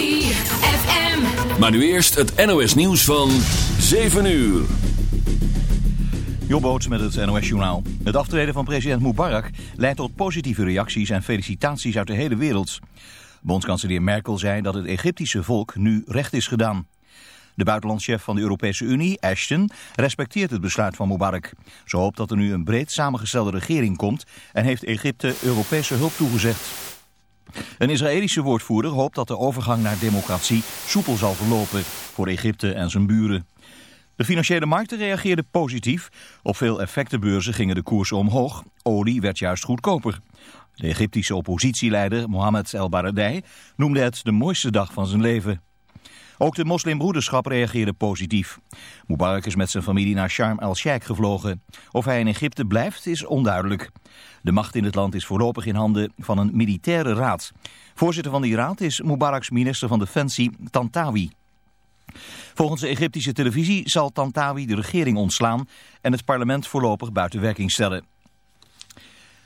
ZFM. Maar nu eerst het NOS nieuws van 7 uur. Jobboots met het NOS-journaal. Het aftreden van president Mubarak leidt tot positieve reacties en felicitaties uit de hele wereld. Bondskanselier Merkel zei dat het Egyptische volk nu recht is gedaan. De buitenlandschef van de Europese Unie, Ashton, respecteert het besluit van Mubarak. Ze hoopt dat er nu een breed samengestelde regering komt en heeft Egypte Europese hulp toegezegd. Een Israëlische woordvoerder hoopt dat de overgang naar democratie soepel zal verlopen voor Egypte en zijn buren. De financiële markten reageerden positief. Op veel effectenbeurzen gingen de koersen omhoog. Olie werd juist goedkoper. De Egyptische oppositieleider Mohammed El Baradei noemde het de mooiste dag van zijn leven. Ook de moslimbroederschap reageerde positief. Mubarak is met zijn familie naar Sharm el-Sheikh gevlogen. Of hij in Egypte blijft is onduidelijk. De macht in het land is voorlopig in handen van een militaire raad. Voorzitter van die raad is Mubaraks minister van Defensie Tantawi. Volgens de Egyptische televisie zal Tantawi de regering ontslaan en het parlement voorlopig buiten werking stellen.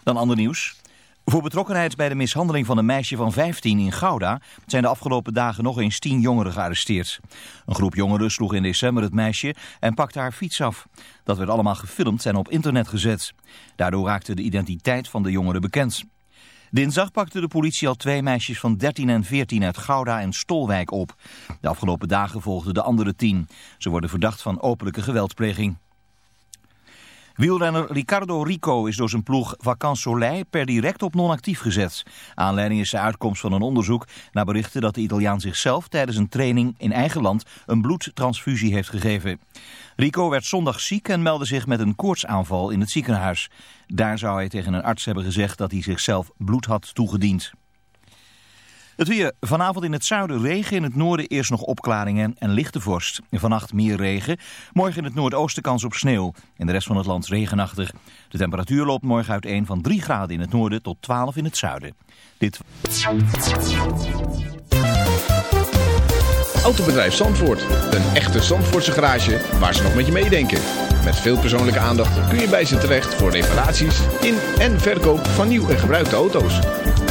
Dan ander nieuws. Voor betrokkenheid bij de mishandeling van een meisje van 15 in Gouda zijn de afgelopen dagen nog eens 10 jongeren gearresteerd. Een groep jongeren sloeg in december het meisje en pakte haar fiets af. Dat werd allemaal gefilmd en op internet gezet. Daardoor raakte de identiteit van de jongeren bekend. Dinsdag pakte de politie al twee meisjes van 13 en 14 uit Gouda en Stolwijk op. De afgelopen dagen volgden de andere tien. Ze worden verdacht van openlijke geweldpleging. Wielrenner Ricardo Rico is door zijn ploeg Vacan Soleil per direct op non-actief gezet. Aanleiding is de uitkomst van een onderzoek naar berichten dat de Italiaan zichzelf tijdens een training in eigen land een bloedtransfusie heeft gegeven. Rico werd zondag ziek en meldde zich met een koortsaanval in het ziekenhuis. Daar zou hij tegen een arts hebben gezegd dat hij zichzelf bloed had toegediend. Het weer. Vanavond in het zuiden regen, in het noorden eerst nog opklaringen en lichte vorst. Vannacht meer regen. Morgen in het noordoosten kans op sneeuw. In de rest van het land regenachtig. De temperatuur loopt morgen uiteen van 3 graden in het noorden tot 12 in het zuiden. Dit... Autobedrijf Zandvoort. Een echte Zandvoortse garage waar ze nog met je meedenken. Met veel persoonlijke aandacht kun je bij ze terecht voor reparaties in en verkoop van nieuw en gebruikte auto's.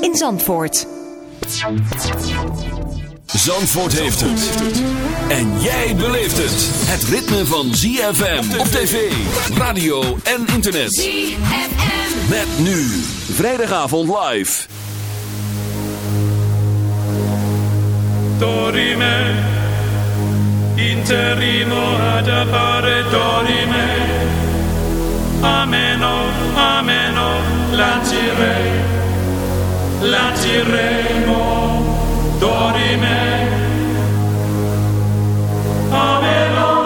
in Zandvoort. Zandvoort heeft het. En jij beleeft het. Het ritme van ZFM op tv, radio en internet. ZFM. Met nu. Vrijdagavond live. Dorime, interimo ad appare dorime, ameno, ameno, lancirei, lanciremo, dorime, ameno,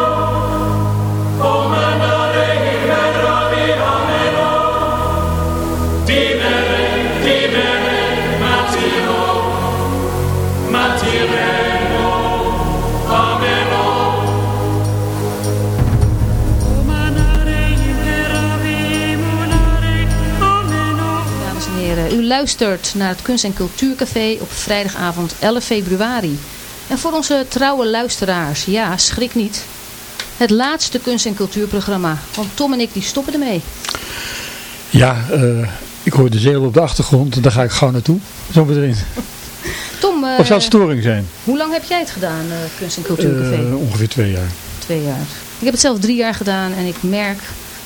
luistert naar het Kunst- en Cultuurcafé op vrijdagavond 11 februari. En voor onze trouwe luisteraars, ja, schrik niet. Het laatste kunst- en cultuurprogramma. Want Tom en ik die stoppen ermee. Ja, eh, ik hoor de zeel op de achtergrond. Daar ga ik gauw naartoe. Zo meteen. Tom, eh, Of zou het storing zijn? hoe lang heb jij het gedaan, eh, Kunst- en Cultuurcafé? Eh, ongeveer twee jaar. Twee jaar. Ik heb het zelf drie jaar gedaan en ik merk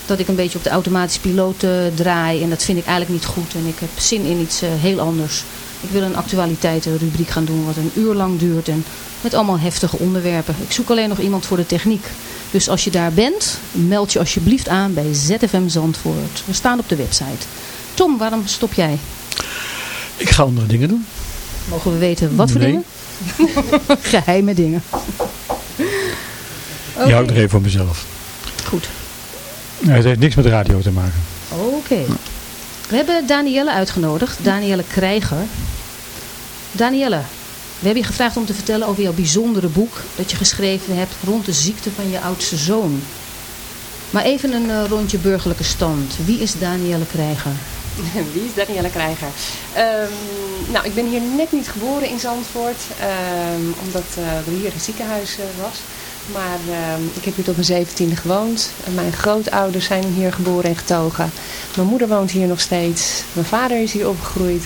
dat ik een beetje op de automatische piloot eh, draai. En dat vind ik eigenlijk niet goed. En ik heb zin in iets eh, heel anders. Ik wil een actualiteitenrubriek gaan doen wat een uur lang duurt. En met allemaal heftige onderwerpen. Ik zoek alleen nog iemand voor de techniek. Dus als je daar bent, meld je alsjeblieft aan bij ZFM Zandvoort. We staan op de website. Tom, waarom stop jij? Ik ga andere dingen doen. Mogen we weten wat voor Nee. dingen? Geheime dingen. Die hou ik nog even voor mezelf. Goed. Het heeft niks met radio te maken. Oké. We hebben Danielle uitgenodigd. Danielle Krijger. Danielle, we hebben je gevraagd om te vertellen over jouw bijzondere boek dat je geschreven hebt rond de ziekte van je oudste zoon. Maar even een eh, rondje burgerlijke stand. Wie is Danielle Krijger? Wie is Danielle Krijger? Ehm, nou, ik ben hier net niet geboren in Zandvoort, ehm, omdat eh, er hier een ziekenhuis eh, was. Maar ehm, ik heb hier tot mijn zeventiende gewoond. Mijn grootouders zijn hier geboren en getogen. Mijn moeder woont hier nog steeds. Mijn vader is hier opgegroeid.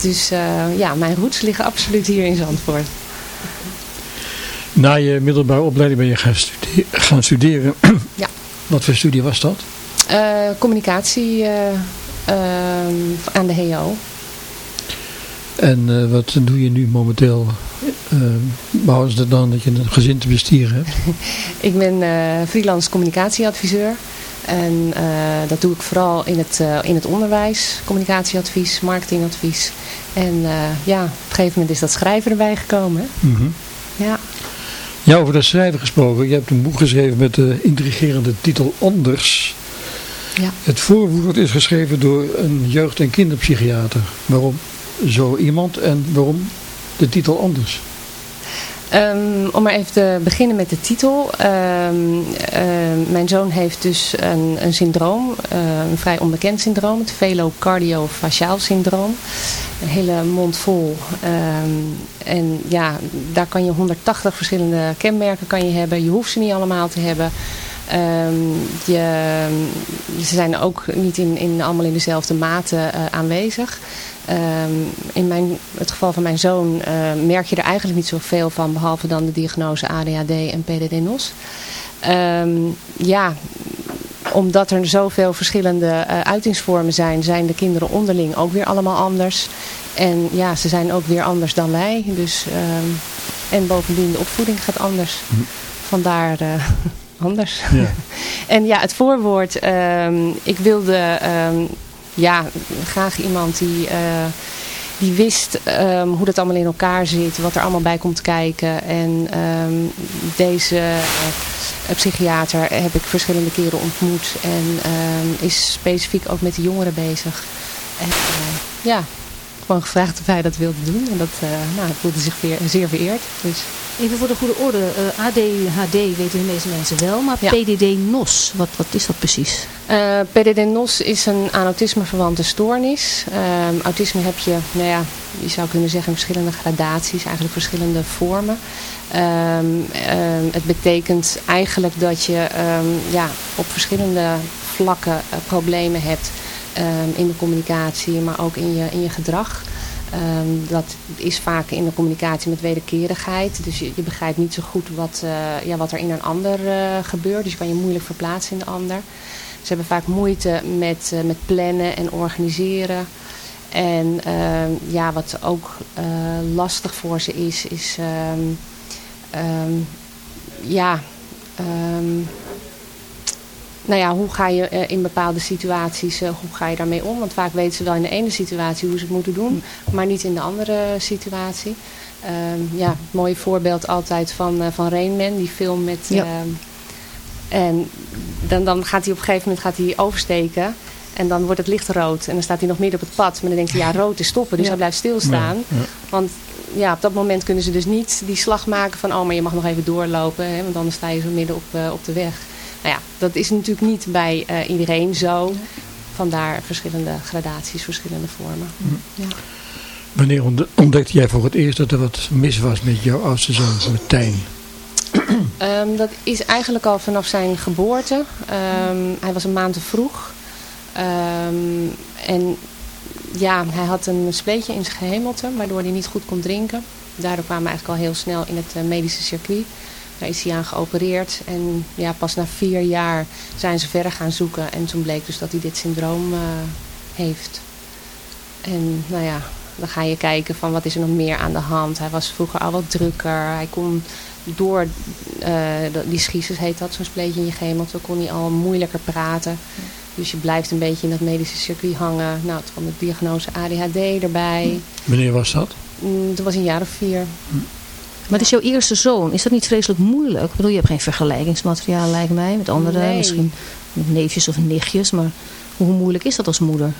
Dus eh, ja, mijn roots liggen absoluut hier in Zandvoort. Na je middelbare opleiding ben je gaan, stude- gaan studeren. Ja. Wat voor studie was dat? Eh, communicatie eh, ehm, aan de HEO. En eh, wat doe je nu momenteel? Behouden ze dan dat je een gezin te bestieren hebt? Ik ben eh, freelance communicatieadviseur. En eh, dat doe ik vooral in het, in het onderwijs. Communicatieadvies, marketingadvies. En ja, op een gegeven moment is dat schrijven erbij gekomen. Hè? Mhm. Ja. Ja, over dat schrijven gesproken. Je hebt een boek geschreven met de intrigerende titel Anders. Ja. Het voorwoord is geschreven door een jeugd- en kinderpsychiater. Waarom zo iemand en waarom de titel Anders? Ehm, om maar even te beginnen met de titel. Ehm, ehm, mijn zoon heeft dus een, een syndroom, eh, een vrij onbekend syndroom, het velocardiofaciaal syndroom. Een hele mond vol. En ja, daar kan je 180 verschillende kenmerken kan je hebben. Je hoeft ze niet allemaal te hebben. Je, ze zijn ook niet in, in, allemaal in dezelfde mate eh, aanwezig. Ehm, in mijn, het geval van mijn zoon eh, merk je er eigenlijk niet zoveel van, behalve dan de diagnose ADHD en PDD-NOS. Ehm, ja, omdat er zoveel verschillende eh, uitingsvormen zijn, zijn de kinderen onderling ook weer allemaal anders. En ja, ze zijn ook weer anders dan wij. Dus, ehm, en bovendien, de opvoeding gaat anders. Vandaar eh, anders. Ja. en ja, het voorwoord. ik wilde ja, graag iemand die, eh, die wist ehm, hoe dat allemaal in elkaar zit. Wat er allemaal bij komt kijken. En ehm, deze eh, psychiater heb ik verschillende keren ontmoet. En ehm, is specifiek ook met de jongeren bezig. En eh, ja, gewoon gevraagd of hij dat wilde doen. En dat eh nou, hij voelde zich weer, zeer vereerd. Dus Even voor de goede orde. eh, ADHD weten de meeste mensen wel. Maar Ja. PDD-NOS, wat, wat is dat precies? Eh, PDD-NOS is een aan autisme verwante stoornis. Ehm, autisme heb je, nou ja, je zou kunnen zeggen verschillende gradaties, eigenlijk verschillende vormen. Ehm, ehm, het betekent eigenlijk dat je ehm, ja, op verschillende vlakken problemen hebt ehm, in de communicatie, maar ook in je, in je gedrag. Ehm, dat is vaak in de communicatie met wederkerigheid. Dus je, begrijpt niet zo goed wat, eh, ja, wat er in een ander eh, gebeurt. Dus je kan je moeilijk verplaatsen in de ander. Ze hebben vaak moeite met, eh, met plannen en organiseren. En ehm, ja, wat ook lastig voor ze is, is ja, nou ja, hoe ga je eh, in bepaalde situaties, eh, hoe ga je daarmee om? Want vaak weten ze wel in de ene situatie hoe ze het moeten doen, maar niet in de andere situatie. Ehm, ja, mooi voorbeeld altijd van, eh, van Rain Man, die film met... Ja. ehm, en dan, dan gaat hij op een gegeven moment gaat hij oversteken. En dan wordt het licht rood. En dan staat hij nog midden op het pad. Maar dan denkt hij, ja, rood is stoppen. Dus Ja. hij blijft stilstaan. Ja, ja. Want ja, op dat moment kunnen ze dus niet die slag maken van... oh, maar je mag nog even doorlopen. Hè, want anders sta je zo midden op, eh, op de weg. Nou ja, dat is natuurlijk niet bij eh, iedereen zo. Vandaar verschillende gradaties, verschillende vormen. Ja. Wanneer ont- ontdekte jij voor het eerst dat er wat mis was met jouw oudste zoon, met Tijn? Ehm, dat is eigenlijk al vanaf zijn geboorte. Ehm, hij was een maand te vroeg. Ehm, en ja, hij had een spleetje in zijn gehemelte, waardoor hij niet goed kon drinken. Daardoor kwamen we eigenlijk al heel snel in het eh, medische circuit. Daar is hij aan geopereerd. En ja, pas na vier jaar zijn ze verder gaan zoeken. En toen bleek dus dat hij dit syndroom eh, heeft. En nou ja, dan ga je kijken van wat is er nog meer aan de hand. Hij was vroeger al wat drukker. Hij kon door eh, die schiezers heet dat, zo'n spleetje in je gehemelte, kon hij al moeilijker praten. Dus je blijft een beetje in dat medische circuit hangen. Nou, toen kwam de diagnose ADHD erbij. Wanneer was dat? Mm, Toen was hij een jaar of vier. Maar het is jouw eerste zoon. Is dat niet vreselijk moeilijk? Ik bedoel, je hebt geen vergelijkingsmateriaal lijkt mij met anderen. Nee. Misschien met neefjes of nichtjes. Maar hoe moeilijk is dat als moeder?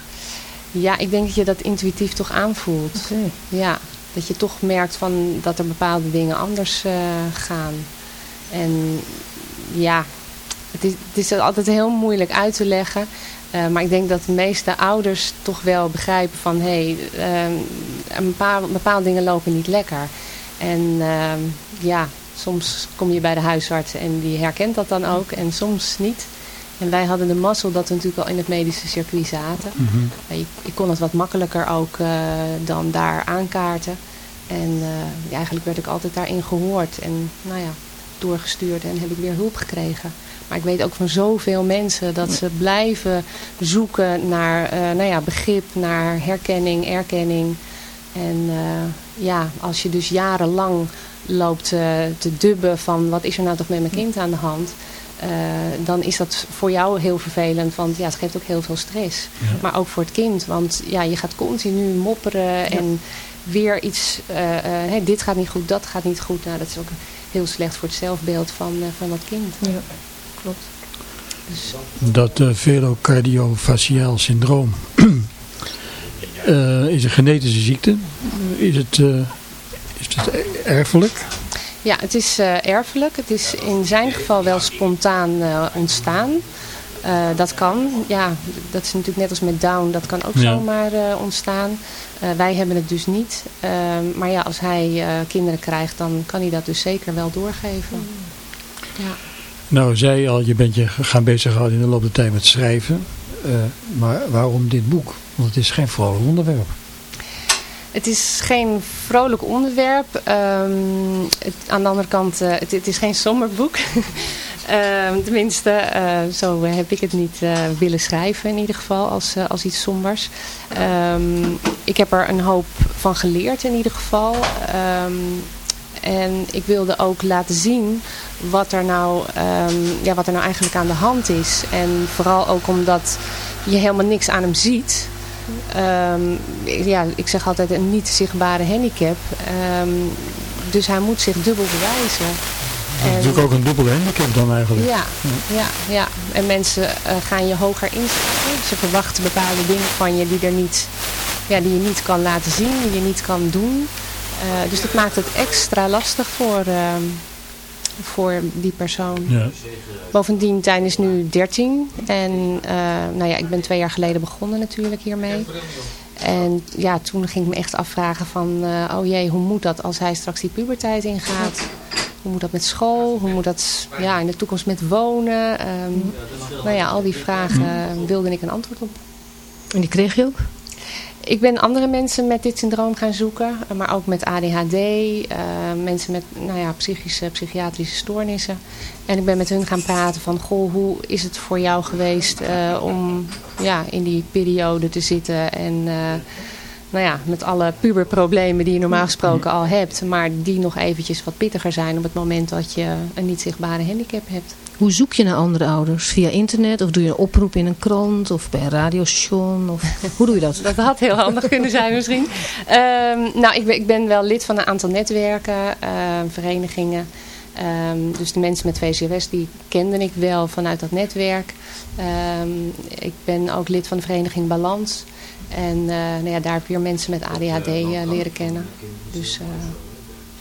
Ja, ik denk dat je dat intuïtief toch aanvoelt. Ja, dat je toch merkt van dat er bepaalde dingen anders eh, gaan. En ja, het is, het is altijd heel moeilijk uit te leggen. Eh, maar ik denk dat de meeste ouders toch wel begrijpen van... hé, hey, een bepaalde, bepaalde dingen lopen niet lekker. En ehm, ja, soms kom je bij de huisarts en die herkent dat dan ook. En soms niet. En wij hadden de mazzel dat we natuurlijk al in het medische circuit zaten. Uh, Ik, ik kon het wat makkelijker ook eh, dan daar aankaarten. En eh, ja, eigenlijk werd ik altijd daarin gehoord. En nou ja, doorgestuurd en heb ik weer hulp gekregen. Maar ik weet ook van zoveel mensen dat ze blijven zoeken naar eh, nou ja, begrip, naar herkenning, erkenning. En eh, ja, als je dus jarenlang loopt eh, te dubben van wat is er nou toch met mijn kind aan de hand... eh, dan is dat voor jou heel vervelend, want ja, het geeft ook heel veel stress. Maar ook voor het kind, want ja, je gaat continu mopperen en weer iets, eh, eh, hè, dit gaat niet goed, dat gaat niet goed. Nou, dat is ook heel slecht voor het zelfbeeld van, eh, van dat kind. Ja, klopt. Dus, Dat uh, velocardiofaciaal syndroom eh, is een genetische ziekte. Is het, eh, is het erfelijk? ja, het is eh, erfelijk. Het is in zijn geval wel spontaan ontstaan. Dat kan, ja, dat is natuurlijk net als met Down, dat kan ook Ja. zomaar ontstaan. Wij hebben het dus niet. Ehm, maar ja, als hij kinderen krijgt, dan kan hij dat dus zeker wel doorgeven. Ja. Nou, zei al, je bent je gaan bezighouden in de loop der tijd met schrijven. Eh, maar waarom dit boek? Want het is geen vrolijk onderwerp. Het is geen vrolijk onderwerp. Ehm, aan de andere kant, eh, het, is geen somber boek. Ehm, tenminste, eh, zo heb ik het niet willen schrijven in ieder geval als, als iets sombers. Ehm, ik heb er een hoop van geleerd in ieder geval. En ik wilde ook laten zien wat er, nou, ehm, ja, wat er nou eigenlijk aan de hand is. En vooral ook omdat je helemaal niks aan hem ziet. Ehm, ja, ik zeg altijd een niet zichtbare handicap. Ehm, dus hij moet zich dubbel bewijzen. Dat is natuurlijk ook een dubbele handicap dan eigenlijk. Ja, ja, ja. En mensen eh, gaan je hoger inschatten. Ze verwachten bepaalde dingen van je die, er niet, ja, die je niet kan laten zien, die je niet kan doen. Eh, dus dat maakt het extra lastig voor, voor die persoon. Ja. Bovendien, Tijn is nu 13. En eh, nou ja, ik ben twee jaar geleden begonnen natuurlijk hiermee. En ja, toen ging ik me echt afvragen van, eh, oh jee, hoe moet dat als hij straks die puberteit ingaat? Hoe moet dat met school? Hoe moet dat ja, in de toekomst met wonen? Ehm, nou ja, al die vragen wilde ik een antwoord op. En die kreeg je ook? Ik ben andere mensen met dit syndroom gaan zoeken, eh, maar ook met ADHD, eh, mensen met nou ja, psychische, psychiatrische stoornissen. En ik ben met hun gaan praten van, goh, hoe is het voor jou geweest eh, om ja, in die periode te zitten en nou ja, met alle puberproblemen die je normaal gesproken al hebt, maar die nog eventjes wat pittiger zijn op het moment dat je een niet zichtbare handicap hebt. Hoe zoek je naar andere ouders? Via internet? Of doe je een oproep in een krant? Of bij een radiostation? Of hoe doe je dat? Dat had heel handig kunnen zijn misschien. Ehm, nou, ik ben, ik ben wel lid van een aantal netwerken, ehm, verenigingen. Ehm, dus de mensen met VCWS, die kende ik wel vanuit dat netwerk. Ik ben ook lid van de vereniging Balans. En eh, nou ja, daar heb ik weer mensen met ADHD eh, leren kennen. Dus, eh,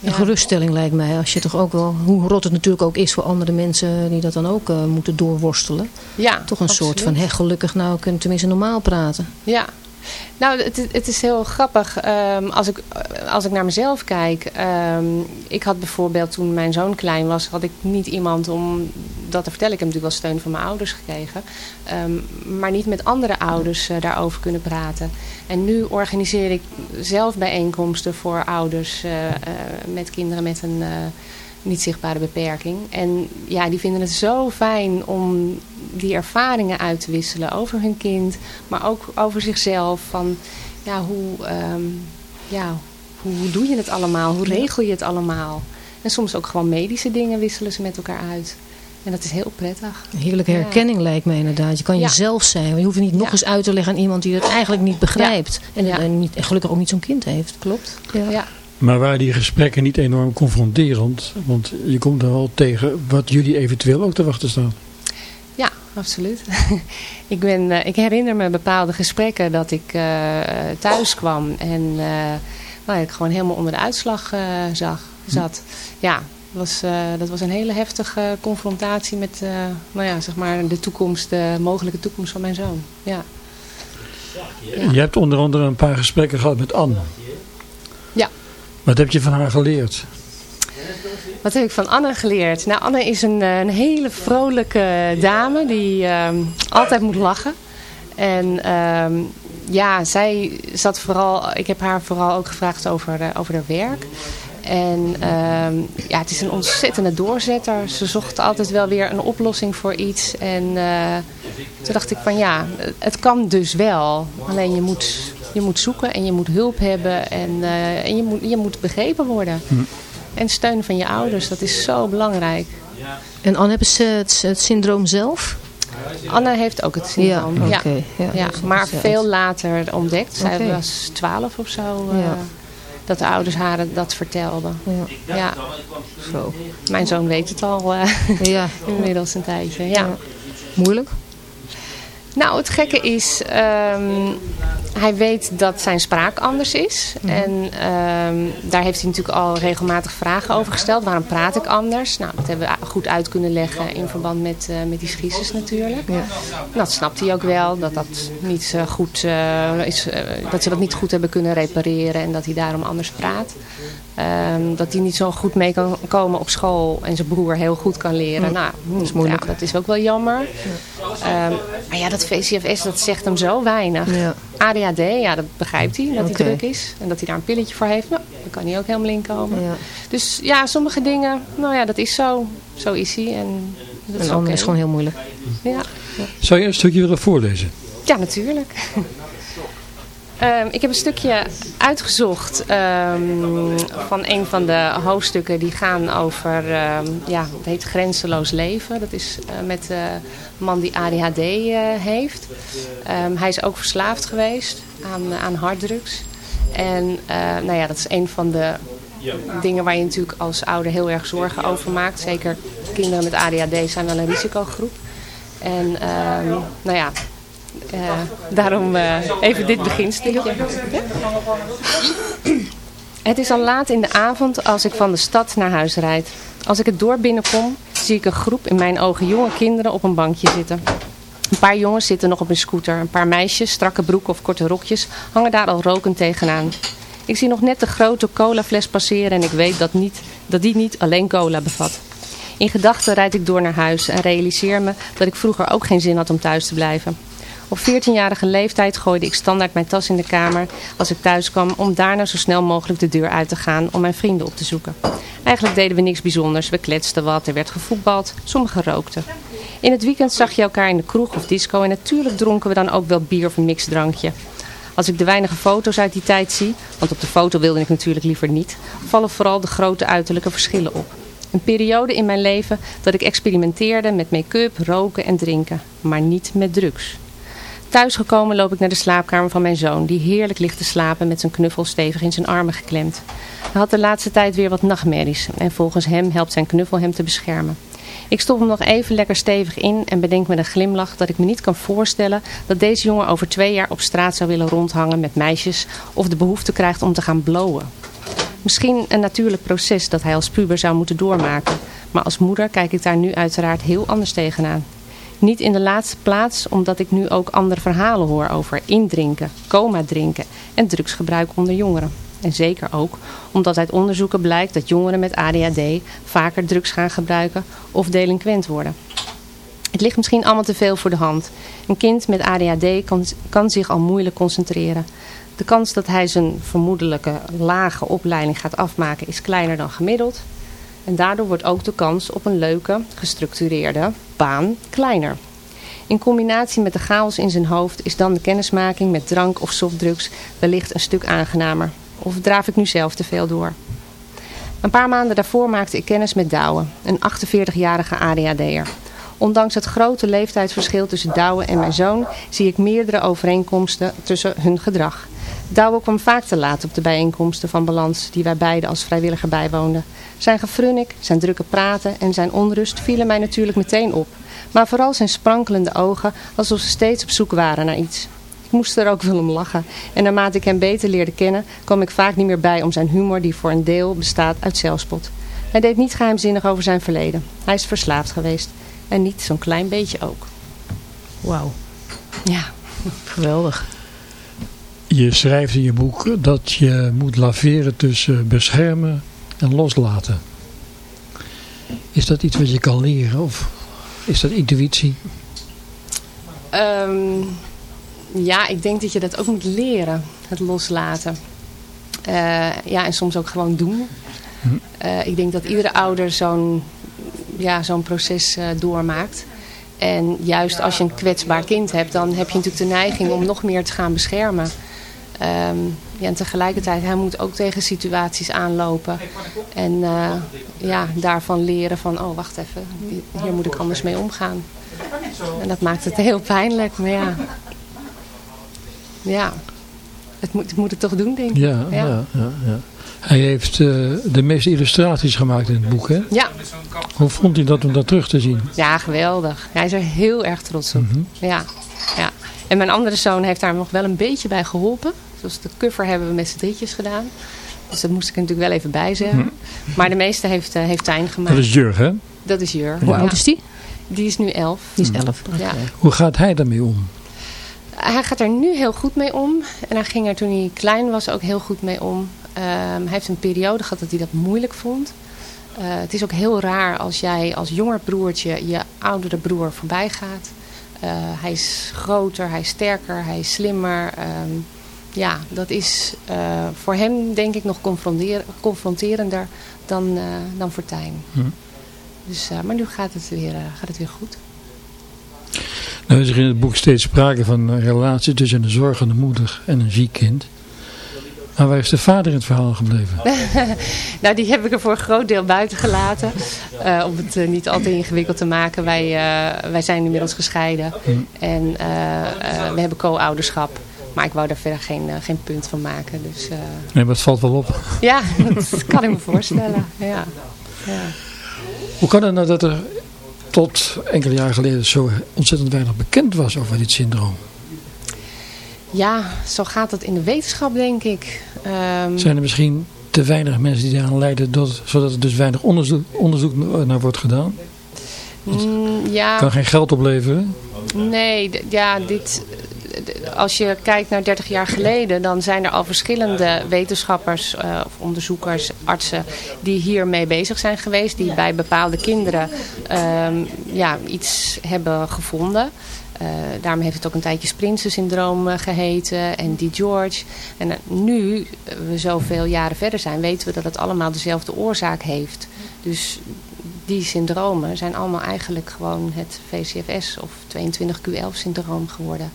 Een ja. geruststelling lijkt mij. Als je toch ook wel, hoe rot het natuurlijk ook is voor andere mensen die dat dan ook eh, moeten doorworstelen. Ja, Toch een soort van, hé, gelukkig nou kunnen we tenminste normaal praten. Ja, Nou, het, het is heel grappig. Ehm, als, ik, als ik naar mezelf kijk. ehm, ik had bijvoorbeeld toen mijn zoon klein was, had ik niet iemand om dat te vertellen. Ik heb natuurlijk wel steun van mijn ouders gekregen. ehm, maar niet met andere ouders eh, daarover kunnen praten. En nu organiseer ik zelf bijeenkomsten voor ouders eh, eh, met kinderen met een... niet zichtbare beperking. En ja, die vinden het zo fijn om die ervaringen uit te wisselen over hun kind, maar ook over zichzelf. Van ja, hoe, ehm, ja, hoe, doe je het allemaal? Hoe regel je het allemaal? En soms ook gewoon medische dingen wisselen ze met elkaar uit. En dat is heel prettig. Heerlijke Ja. herkenning lijkt me inderdaad. Je kan Ja. jezelf zijn. Je hoeft het niet nog Ja. eens uit te leggen aan iemand die het eigenlijk niet begrijpt. En niet, en gelukkig ook niet zo'n kind heeft. Klopt. Ja. Maar waren die gesprekken niet enorm confronterend? Want je komt er wel tegen wat jullie eventueel ook te wachten staan. Ja, absoluut. ik, ben, eh, ik herinner me bepaalde gesprekken dat ik eh, thuis kwam en eh, nou, ik gewoon helemaal onder de uitslag eh, zag, zat. Ja, dat was, eh, dat was een hele heftige confrontatie met eh, nou ja, zeg maar de toekomst, de mogelijke toekomst van mijn zoon. Ja. Je hebt onder andere een paar gesprekken gehad met Anne. Wat heb je van haar geleerd? Wat heb ik van Anne geleerd? Nou, Anne is een, eh, een hele vrolijke dame die ehm, altijd moet lachen. En ehm, ja, zij zat vooral, ik heb haar vooral ook gevraagd over, eh, over haar werk. En ehm, ja, het is een ontzettende doorzetter. Ze zocht altijd wel weer een oplossing voor iets. En eh, toen dacht ik van ja, het kan dus wel. Alleen je moet, je moet zoeken en je moet hulp hebben. En, eh, en je, moet, je moet begrepen worden. En steun van je ouders, dat is zo belangrijk. En Anne, hebben ze het, het syndroom zelf? Anne heeft ook het syndroom. Ja, oké. Ja, Ja, maar veel later ontdekt. Zij was twaalf of zo. eh, Ja. Dat de ouders haar dat vertelden. Ja. Ja. Zo. Mijn zoon weet het al eh, Ja. inmiddels een tijdje. Ja. Moeilijk? Nou, het gekke is, ehm, hij weet dat zijn spraak anders is. En ehm, daar heeft hij natuurlijk al regelmatig vragen over gesteld. Waarom praat ik anders? Nou, dat hebben we goed uit kunnen leggen in verband met, eh, met die schiezes natuurlijk. Ja. Dat snapt hij ook wel, dat, dat, niet, eh, goed, eh, is, dat ze dat niet goed hebben kunnen repareren en dat hij daarom anders praat. Ehm, dat hij niet zo goed mee kan komen op school en zijn broer heel goed kan leren. Nou, dat is moeilijk. dat is ook wel jammer. Ehm, maar ja, dat VCFS, dat zegt hem zo weinig. Ja. ADHD, ja, dat begrijpt hij, dat hij druk is. En dat hij daar een pilletje voor heeft. Nou, daar kan hij ook helemaal in komen. Ja. Dus ja, sommige dingen, nou ja, dat is zo. Zo is hij. En dat is En is gewoon heel moeilijk. Ja. Zou je een stukje willen voorlezen? Ja, natuurlijk. Ehm, ik heb een stukje uitgezocht ehm, van een van de hoofdstukken die gaan over, ehm, ja, het heet Grenzeloos Leven. Dat is eh, met de man die ADHD eh, heeft. Hij is ook verslaafd geweest aan, aan harddrugs. En eh, nou ja, dat is een van de dingen waar je natuurlijk als ouder heel erg zorgen over maakt. Zeker kinderen met ADHD zijn wel een risicogroep. En nou ja, daarom eh, even dit beginstukje. Het is al laat in de avond als ik van de stad naar huis rijd. Als ik het dorp binnenkom, zie ik een groep in mijn ogen jonge kinderen op een bankje zitten. Een paar jongens zitten nog op een scooter. Een paar meisjes, strakke broeken of korte rokjes, hangen daar al rokend tegenaan. Ik zie nog net de grote colafles passeren en ik weet dat, niet, dat die niet alleen cola bevat. In gedachten rijd ik door naar huis en realiseer me dat ik vroeger ook geen zin had om thuis te blijven. Op 14-jarige leeftijd gooide ik standaard mijn tas in de kamer als ik thuis kwam om daarna zo snel mogelijk de deur uit te gaan om mijn vrienden op te zoeken. Eigenlijk deden we niks bijzonders. We kletsten wat, er werd gevoetbald, sommigen rookten. In het weekend zag je elkaar in de kroeg of disco en natuurlijk dronken we dan ook wel bier of een mixdrankje. Als ik de weinige foto's uit die tijd zie, want op de foto wilde ik natuurlijk liever niet, vallen vooral de grote uiterlijke verschillen op. Een periode in mijn leven dat ik experimenteerde met make-up, roken en drinken, maar niet met drugs. Thuisgekomen loop ik naar de slaapkamer van mijn zoon, die heerlijk ligt te slapen met zijn knuffel stevig in zijn armen geklemd. Hij had de laatste tijd weer wat nachtmerries en volgens hem helpt zijn knuffel hem te beschermen. Ik stop hem nog even lekker stevig in en bedenk met een glimlach dat ik me niet kan voorstellen dat deze jongen over twee jaar op straat zou willen rondhangen met meisjes of de behoefte krijgt om te gaan blowen. Misschien een natuurlijk proces dat hij als puber zou moeten doormaken, maar als moeder kijk ik daar nu uiteraard heel anders tegenaan. Niet in de laatste plaats omdat ik nu ook andere verhalen hoor over indrinken, coma drinken en drugsgebruik onder jongeren. En zeker ook omdat uit onderzoeken blijkt dat jongeren met ADHD vaker drugs gaan gebruiken of delinquent worden. Het ligt misschien allemaal te veel voor de hand. Een kind met ADHD kan, kan zich al moeilijk concentreren. De kans dat hij zijn vermoedelijke lage opleiding gaat afmaken is kleiner dan gemiddeld. En daardoor wordt ook de kans op een leuke, gestructureerde baan kleiner. In combinatie met de chaos in zijn hoofd is dan de kennismaking met drank of softdrugs wellicht een stuk aangenamer. Of draaf ik nu zelf te veel door? Een paar maanden daarvoor maakte ik kennis met Douwe, een 48-jarige ADHD'er. Ondanks het grote leeftijdsverschil tussen Douwe en mijn zoon zie ik meerdere overeenkomsten tussen hun gedrag. Douwe kwam vaak te laat op de bijeenkomsten van Balans die wij beiden als vrijwilliger bijwoonden. Zijn gefrunnik, zijn drukke praten en zijn onrust vielen mij natuurlijk meteen op. Maar vooral zijn sprankelende ogen alsof ze steeds op zoek waren naar iets. Ik moest er ook wel om lachen. En naarmate ik hem beter leerde kennen, kwam ik vaak niet meer bij om zijn humor die voor een deel bestaat uit zelfspot. Hij deed niet geheimzinnig over zijn verleden. Hij is verslaafd geweest. En niet zo'n klein beetje ook. Wauw, Ja, geweldig. Je schrijft in je boek dat je moet laveren tussen beschermen en loslaten. Is dat iets wat je kan leren of is dat intuïtie? Ehm, ja, ik denk dat je dat ook moet leren. Het loslaten. Eh, ja, en soms ook gewoon doen. Eh, ik denk dat iedere ouder zo'n ja, zo'n proces eh, doormaakt. En juist als je een kwetsbaar kind hebt, dan heb je natuurlijk de neiging om nog meer te gaan beschermen. Ehm, ja, en tegelijkertijd, hij moet ook tegen situaties aanlopen. En eh, ja, daarvan leren van, oh wacht even, hier moet ik anders mee omgaan. En dat maakt het heel pijnlijk, maar ja. Ja, het moet, het moet het toch doen, denk ik. Ja, ja. ja, ja. Hij heeft eh, de meeste illustraties gemaakt in het boek, hè? Ja, Hoe vond hij dat om dat terug te zien? ja geweldig. Hij is er heel erg trots op. Ja, ja. En mijn andere zoon heeft daar nog wel een beetje bij geholpen. Zoals de cover hebben we met z'n drietjes gedaan. Dus dat moest ik er natuurlijk wel even bij zeggen. Maar de meeste heeft, eh, heeft Tijn gemaakt. Dat is Jurg, hè? Dat is Jur. Hoe oud is die? Die is nu elf. Die is elf. Ja. Hoe gaat hij daarmee om? Hij gaat er nu heel goed mee om. En hij ging er toen hij klein was ook heel goed mee om. Ehm, hij heeft een periode gehad dat hij dat moeilijk vond. Eh, het is ook heel raar als jij als jonger broertje je oudere broer voorbij gaat. Eh, hij is groter, hij is sterker, hij is slimmer. Ehm, ja, dat is eh, voor hem denk ik nog confronterender dan, dan voor Tijn. Hm. Dus, maar nu gaat het, weer, gaat het weer goed. Nou is er in het boek steeds sprake van een relatie tussen een zorgende moeder en een ziek kind. Maar waar is de vader in het verhaal gebleven? Nou, die heb ik er voor een groot deel buiten gelaten. eh, om het eh, niet al te ingewikkeld te maken. Wij, eh, wij zijn inmiddels gescheiden. En eh, eh, we hebben co-ouderschap. Maar ik wou daar verder geen, geen punt van maken. Dus Nee, maar het valt wel op. ja, dat kan ik me voorstellen. Ja. Ja. Hoe kan het nou dat er tot enkele jaren geleden zo ontzettend weinig bekend was over dit syndroom? Ja, zo gaat het in de wetenschap, denk ik. Ehm, Zijn er misschien te weinig mensen die daaraan lijden, dat, zodat er dus weinig onderzoek, onderzoek naar wordt gedaan? mm, ja. Kan geen geld opleveren? Nee, ja, dit, als je kijkt naar 30 jaar geleden, dan zijn er al verschillende wetenschappers eh, of onderzoekers, artsen, die hiermee bezig zijn geweest. Die bij bepaalde kinderen ehm, ja, iets hebben gevonden. Eh, daarom heeft het ook een tijdje Prinsen-syndroom eh, geheten en die George. En eh, nu we zoveel jaren verder zijn, weten we dat het allemaal dezelfde oorzaak heeft. Dus die syndromen zijn allemaal eigenlijk gewoon het VCFS of 22q11-syndroom geworden.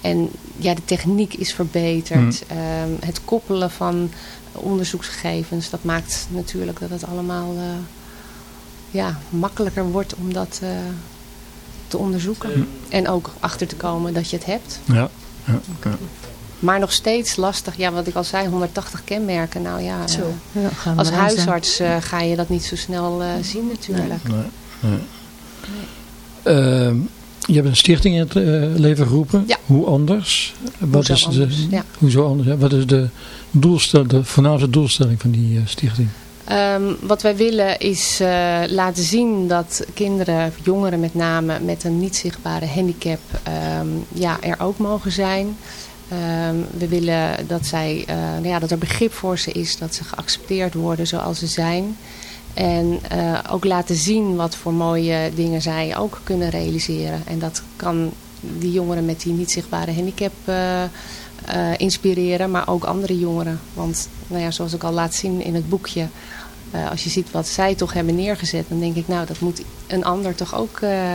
En ja, de techniek is verbeterd. Ehm, het koppelen van onderzoeksgegevens, dat maakt natuurlijk dat het allemaal ja, makkelijker wordt om dat te onderzoeken. En ook achter te komen dat je het hebt. Ja. ja, ja. Maar nog steeds lastig. Ja, wat ik al zei, 180 kenmerken. Nou ja, Zo. eh, Ja, gaan we als huisarts eh, ga je dat niet zo snel eh, zien natuurlijk. Nee, nee. Ehm, je hebt een stichting in het eh, leven geroepen. Ja. Hoe anders? Wat Hoezo is anders, de, ja. Hoezo anders? ja? Wat is de, doelstelling, de voornaamste doelstelling van die stichting? Ehm, wat wij willen is eh, laten zien dat kinderen, jongeren met name, met een niet zichtbare handicap ehm, ja, er ook mogen zijn. Ehm, we willen dat, zij, eh, nou ja, dat er begrip voor ze is, dat ze geaccepteerd worden zoals ze zijn. En eh, ook laten zien wat voor mooie dingen zij ook kunnen realiseren. En dat kan die jongeren met die niet zichtbare handicap inspireren, maar ook andere jongeren. Want nou ja, zoals ik al laat zien in het boekje, eh, als je ziet wat zij toch hebben neergezet, dan denk ik nou dat moet een ander toch ook eh,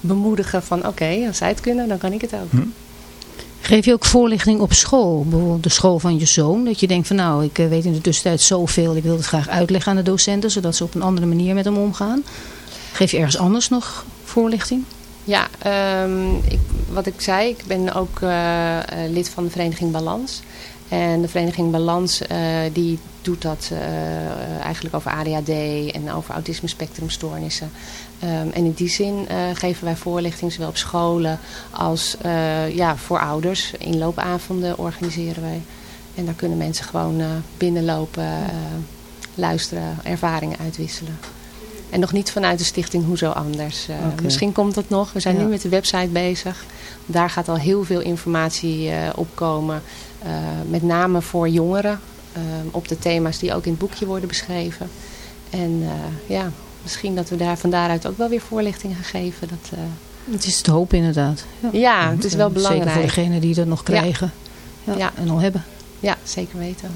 bemoedigen van oké, als zij het kunnen, dan kan ik het ook. Geef je ook voorlichting op school? Bijvoorbeeld de school van je zoon. Dat je denkt van nou, ik eh, weet in de tussentijd zoveel. Ik wil het graag uitleggen aan de docenten. Zodat ze op een andere manier met hem omgaan. Geef je ergens anders nog voorlichting? Ja, ehm, ik, wat ik zei, ik ben ook lid van de vereniging Balans. En de vereniging Balans eh, die doet dat eh, eh, eigenlijk over ADHD en over autisme spectrumstoornissen. Ehm, en in die zin eh, geven wij voorlichting zowel op scholen als ja, voor ouders. Inloopavonden organiseren wij. En daar kunnen mensen gewoon binnenlopen, luisteren, ervaringen uitwisselen. En nog niet vanuit de stichting Hoezo Anders. Misschien komt dat nog. We zijn Ja. nu met de website bezig. Daar gaat al heel veel informatie op komen. Eh, met name voor jongeren. Eh, op de thema's die ook in het boekje worden beschreven. En eh, ja, misschien dat we daar van daaruit ook wel weer voorlichting gaan geven. Dat, eh, Het is te hopen inderdaad. ja, het is wel Zeker voor belangrijk. degenen die dat nog krijgen. Ja. Ja. En al hebben. Ja, zeker weten.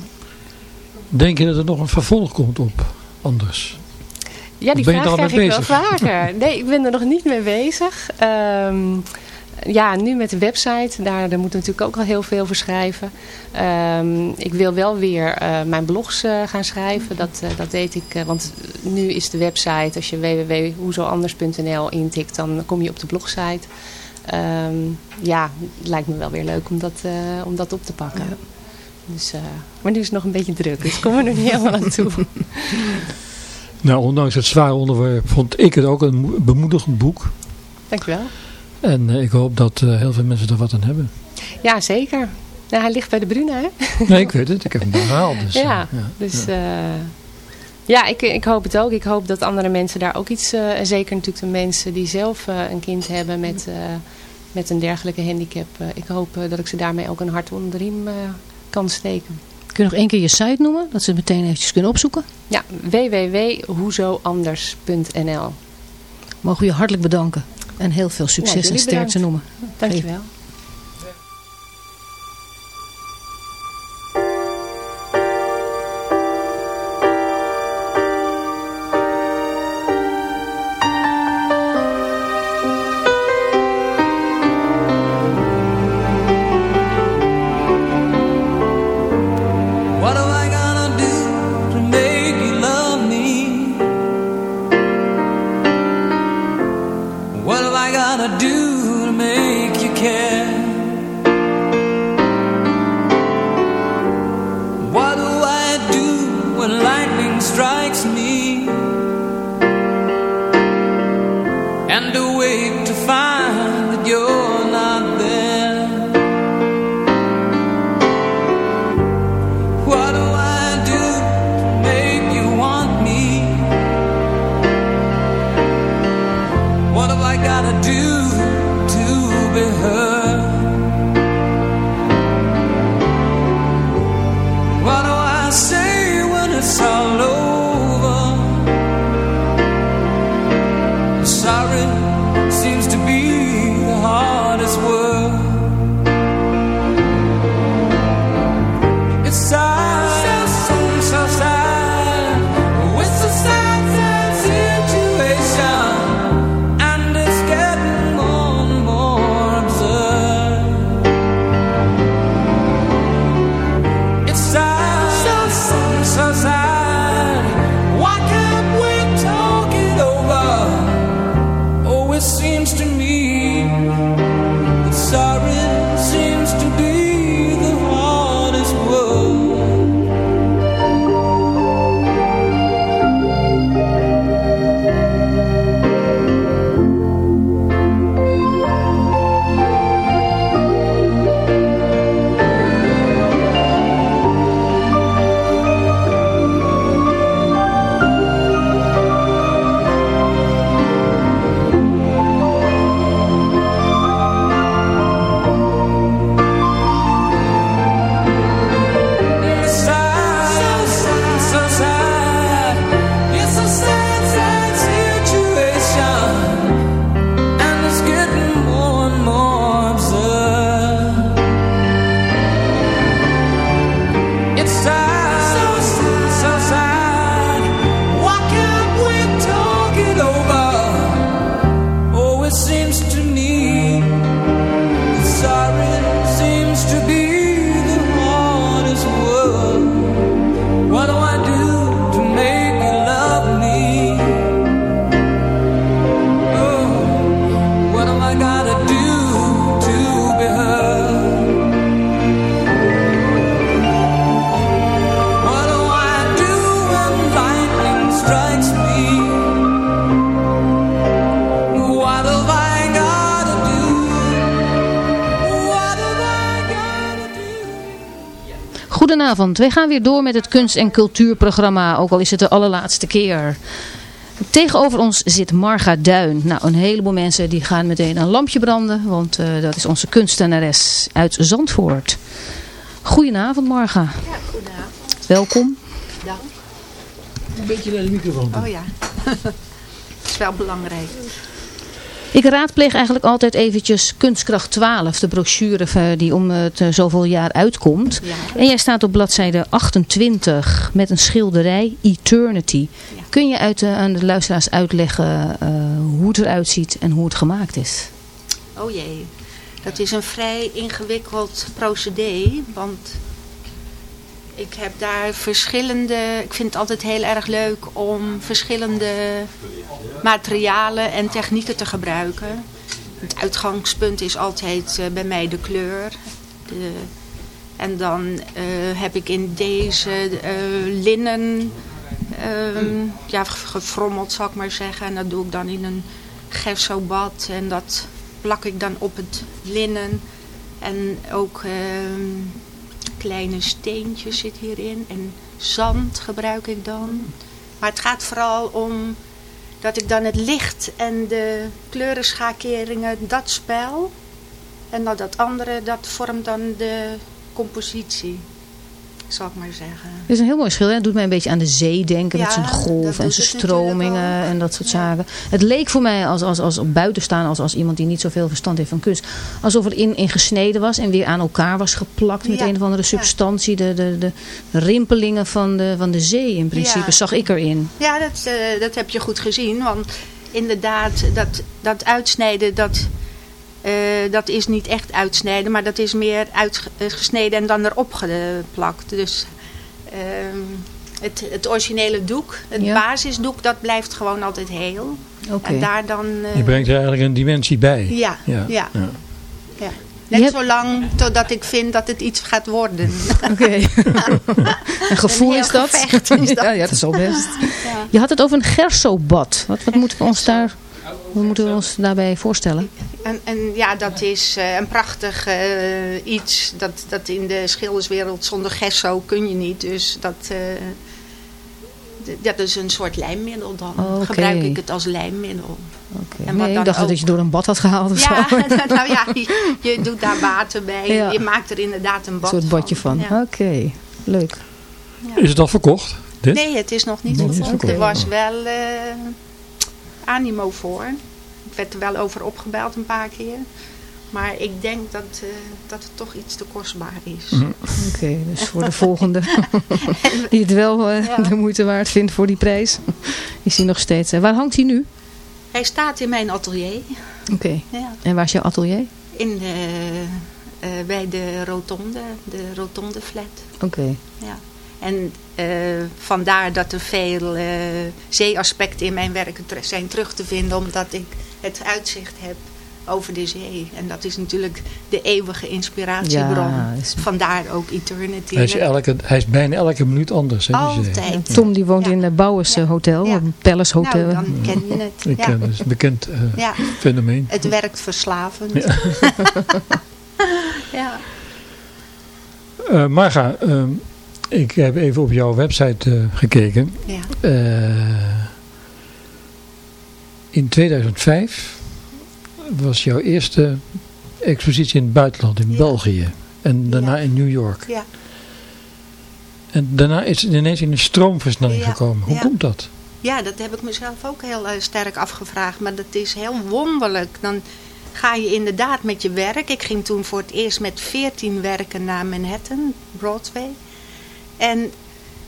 Denk je dat er nog een vervolg komt op anders? Ja, die vraag krijg ik wel vaker. Nee, ik ben er nog niet mee bezig. Ehm, ja, nu met de website, daar, daar moet natuurlijk ook al heel veel voor schrijven. Ehm, ik wil wel weer eh, mijn blogs eh, gaan schrijven. Dat, eh, dat deed ik, eh, want nu is de website, als je www.hoezoanders.nl intikt, dan kom je op de blogsite. Ehm, ja, het lijkt me wel weer leuk om dat, eh, om dat op te pakken. Dus, eh, maar nu is het nog een beetje druk, dus ik kom er nog niet helemaal aan toe. Nou, ondanks het zware onderwerp vond ik het ook een mo- bemoedigend boek. Dankjewel. En eh, ik hoop dat eh, heel veel mensen er wat aan hebben. Ja, zeker. Nou, hij ligt bij de Bruna, hè? Nee, ik weet het. Ik heb hem gehaald. Dus, eh, ja, dus ja, ja ik, ik hoop het ook. Ik hoop dat andere mensen daar ook iets, eh, en zeker natuurlijk de mensen die zelf eh, een kind hebben met, eh, met een dergelijke handicap. ik hoop eh, dat ik ze daarmee ook een hart onder de riem eh, kan steken. Kun je nog één keer je site noemen? Dat ze het meteen eventjes kunnen opzoeken. Ja, www.hoezoanders.nl Mogen we je hartelijk bedanken. En heel veel succes en sterkte noemen. Dankjewel. and awake to find that you're Goedenavond, wij gaan weer door met het kunst- en cultuurprogramma, ook al is het de allerlaatste keer. Tegenover ons zit Marga Duin. Nou, een heleboel mensen die gaan meteen een lampje branden, want uh, dat is onze kunstenares uit Zandvoort. Goedenavond Marga. Ja, goedenavond. Welkom. Dank. Een beetje naar de microfoon. Oh ja, dat is wel belangrijk. Ik raadpleeg eigenlijk altijd eventjes Kunstkracht 12, de brochure die om het zoveel jaar uitkomt. Ja. En jij staat op bladzijde 28 met een schilderij Eternity. Ja. Kun je uit, aan de luisteraars uitleggen uh, hoe het eruit ziet en hoe het gemaakt is? Oh jee, dat is een vrij ingewikkeld procedé, want ik heb daar verschillende, ik vind het altijd heel erg leuk om verschillende materialen en technieken te gebruiken. Het uitgangspunt is altijd uh, bij mij de kleur. De, en dan uh, heb ik in deze uh, linnen um, ja, gefrommeld, zal ik maar zeggen. En dat doe ik dan in een gessobad en dat plak ik dan op het linnen. En ook um, kleine steentjes zit hierin en zand gebruik ik dan. Maar het gaat vooral om dat ik dan het licht en de kleurenschakeringen, dat spel. En dan dat andere, dat vormt dan de compositie, zal ik maar zeggen. Het is een heel mooi schilder. Het doet mij een beetje aan de zee denken. Ja, met zijn golven en zijn stromingen en dat soort ja. zaken. Het leek voor mij als, als, als buiten staan, als, als iemand die niet zoveel verstand heeft van kunst. Alsof er in, in gesneden was en weer aan elkaar was geplakt met Ja, een of andere substantie. De, de, de rimpelingen van de, van de zee in principe zag ik erin. Ja, dat, eh, dat heb je goed gezien. Want inderdaad, dat, dat uitsnijden, dat, dat is niet echt uitsnijden. Maar dat is meer uitgesneden en dan erop geplakt. Dus ehm, het, het originele doek, het Ja. basisdoek, dat blijft gewoon altijd heel. Oké. En daar dan... eh, Je brengt er eigenlijk een dimensie bij. Ja, ja. Ja. ja. Ja. Net hebt- zo lang totdat ik vind dat het iets gaat worden. Oké. een gevoel Een is dat? gevecht is dat. Ja, ja, dat is al best. Ja. Je had het over een gersobad. Wat, wat moeten we ons daar... Hoe moeten we ons daarbij voorstellen? En, en ja, dat is eh, een prachtig eh, iets. Dat, dat in de schilderswereld zonder gesso kun je niet. Dus dat, eh, d- dat is een soort lijmmiddel dan. Oké. Gebruik ik het als lijmmiddel. Oké. En Nee, ik dacht ook- dat je door een bad had gehaald of Ja, zo. nou ja, je, je doet daar water bij. Ja. Je maakt er inderdaad een Een bad soort badje van. Ja. Oké, leuk. Is het al verkocht? Dit? Nee, het is nog niet Nog niet verkocht. verkocht. Er was wel eh, animo voor. Ik werd er wel over opgebeld een paar keer. Maar ik denk dat, eh, dat het toch iets te kostbaar is. Mhm. Oké, dus voor de volgende die het wel eh, Ja. de moeite waard vindt voor die prijs, is hij nog steeds. eh, waar hangt hij nu? Hij staat in mijn atelier. Oké, Ja. en waar is jouw atelier? In de, eh, bij de rotonde, de rotonde flat. Oké, Ja. En eh, vandaar dat er veel eh, zeeaspecten in mijn werken ter- zijn terug te vinden. Omdat ik het uitzicht heb over de zee. En dat is natuurlijk de eeuwige inspiratiebron. Ja, is- Vandaar ook Eternity. Hij is, elke, hij is bijna elke minuut anders. Hè, die zee. Altijd. Tom die woont Ja. in het Bouwers eh, Hotel, Ja. een Palace Hotel. Nou, dan ken je het. Ik ja. ken het, is een bekend eh, Ja. fenomeen. Het werkt verslavend. Ja. Eh, Marga, ehm, ik heb even op jouw website eh, gekeken. Ja. Eh, in 2005 was jouw eerste expositie in het buitenland, in Ja. België. En daarna Ja. in New York. Ja. En daarna is het ineens in een stroomversnelling gekomen. Hoe komt dat? Ja, dat heb ik mezelf ook heel eh, sterk afgevraagd. Maar dat is heel wonderlijk. Dan ga je inderdaad met je werk. Ik ging toen voor het eerst met 14 werken naar Manhattan, Broadway. En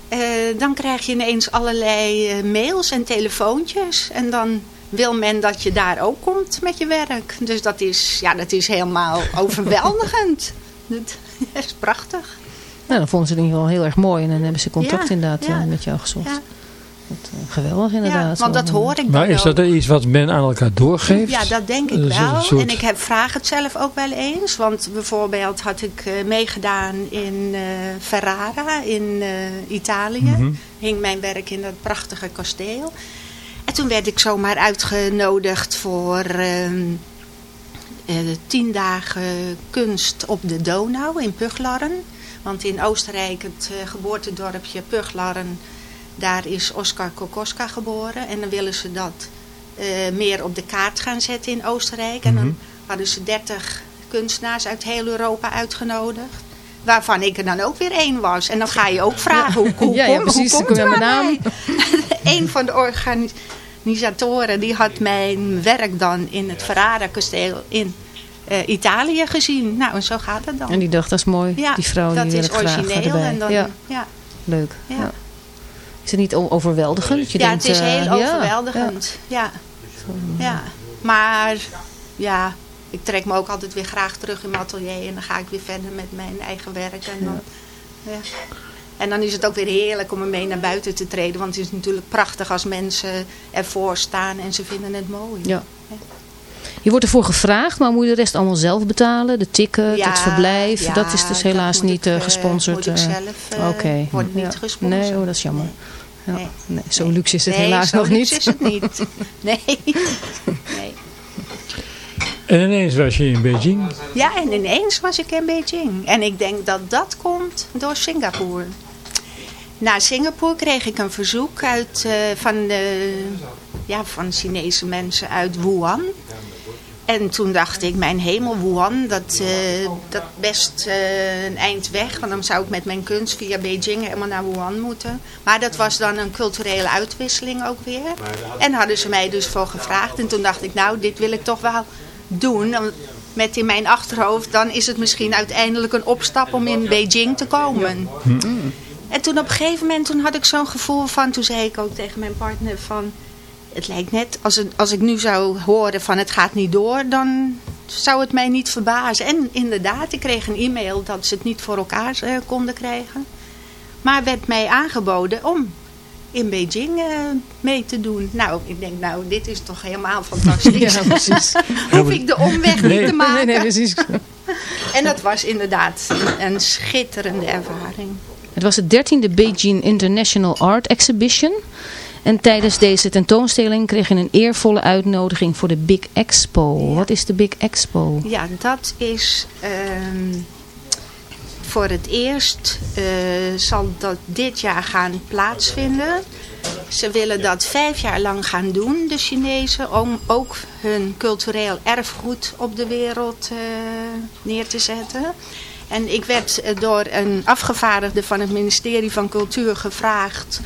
eh, dan krijg je ineens allerlei eh, mails en telefoontjes. En dan wil men dat je daar ook komt met je werk. Dus dat is, ja, dat is helemaal overweldigend. Dat is prachtig. Nou, dan vonden ze het in ieder geval heel erg mooi en dan hebben ze contact Ja, inderdaad ja. eh, met jou gezocht. Ja. Eh, geweldig inderdaad. Ja, want dat Gewoon, hoor ik Maar is ook. dat iets wat men aan elkaar doorgeeft? Ja, dat denk ik Dat wel. soort- En ik heb, vraag het zelf ook wel eens. Want bijvoorbeeld had ik eh, meegedaan in eh, Ferrara in eh, Italië. Mhm. Hing mijn werk in dat prachtige kasteel. En toen werd ik zomaar uitgenodigd voor ehm, eh, tien dagen kunst op de Donau in Puglarren. Want in Oostenrijk, het eh, geboortedorpje Puglarren, daar is Oskar Kokoska geboren. En dan willen ze dat eh, meer op de kaart gaan zetten in Oostenrijk. En dan Mhm. hadden ze 30 kunstenaars uit heel Europa uitgenodigd. Waarvan ik er dan ook weer één was. En dan ga je ook vragen, hoe, hoe, Ja, ja, kom- precies, hoe komt aan naam. Een van de organisatoren die had mijn werk dan in het Ferrara-kasteel in eh, Italië gezien. Nou, en zo gaat het dan. En die dacht, dat is mooi. Ja, die vrouw dat die is origineel en dan- ja, ja. leuk. Ja. Is het niet overweldigend? Dat je ja, denkt, het is eh, heel overweldigend. Ja. Ja. maar ja, ik trek me ook altijd weer graag terug in mijn atelier en dan ga ik weer verder met mijn eigen werk. En dan, ja. En dan is het ook weer heerlijk om ermee naar buiten te treden. Want het is natuurlijk prachtig als mensen ervoor staan en ze vinden het mooi. Ja. Je wordt ervoor gevraagd, maar moet je de rest allemaal zelf betalen? De ticket, Ja, het verblijf, ja, dat is dus helaas niet ik, eh, eh, gesponsord. moet ik zelf, Oké. wordt niet gesponsord. Nee, oh, dat is jammer. Ja. Nee. Nee, zo luxe is het nee, helaas zo nog luxe niet. is het niet. Nee. nee. En ineens was je in Beijing. Ja, en ineens was ik in Beijing. En ik denk dat dat komt door Singapore. Na Singapore kreeg ik een verzoek uit, eh, van, de, ja, van Chinese mensen uit Wuhan. En toen dacht ik, mijn hemel, Wuhan, dat, eh, dat best eh, een eind weg. Want dan zou ik met mijn kunst via Beijing helemaal naar Wuhan moeten. Maar dat was dan een culturele uitwisseling ook weer. En hadden ze mij dus voor gevraagd. En toen dacht ik, nou, dit wil ik toch wel doen. Met in mijn achterhoofd, dan is het misschien uiteindelijk een opstap om in Beijing te komen. En toen op een gegeven moment toen had ik zo'n gevoel van, toen zei ik ook tegen mijn partner van, het lijkt net, als, het, als ik nu zou horen van het gaat niet door, dan zou het mij niet verbazen. En inderdaad, ik kreeg een e-mail dat ze het niet voor elkaar eh, konden krijgen. Maar werd mij aangeboden om in Beijing eh, mee te doen. Nou, ik denk, nou, dit is toch helemaal fantastisch. Ja, precies. Hoef ik de omweg Nee. niet te maken. Nee, nee, precies. En dat was inderdaad een, een schitterende ervaring. Het was de 13e Beijing International Art Exhibition. En tijdens deze tentoonstelling kreeg je een eervolle uitnodiging voor de Big Expo. Wat is de Big Expo? Ja, dat is ehm, voor het eerst eh, zal dat dit jaar gaan plaatsvinden. Ze willen dat vijf jaar lang gaan doen, de Chinezen, om ook hun cultureel erfgoed op de wereld eh, neer te zetten. En ik werd eh, door een afgevaardigde van het ministerie van Cultuur gevraagd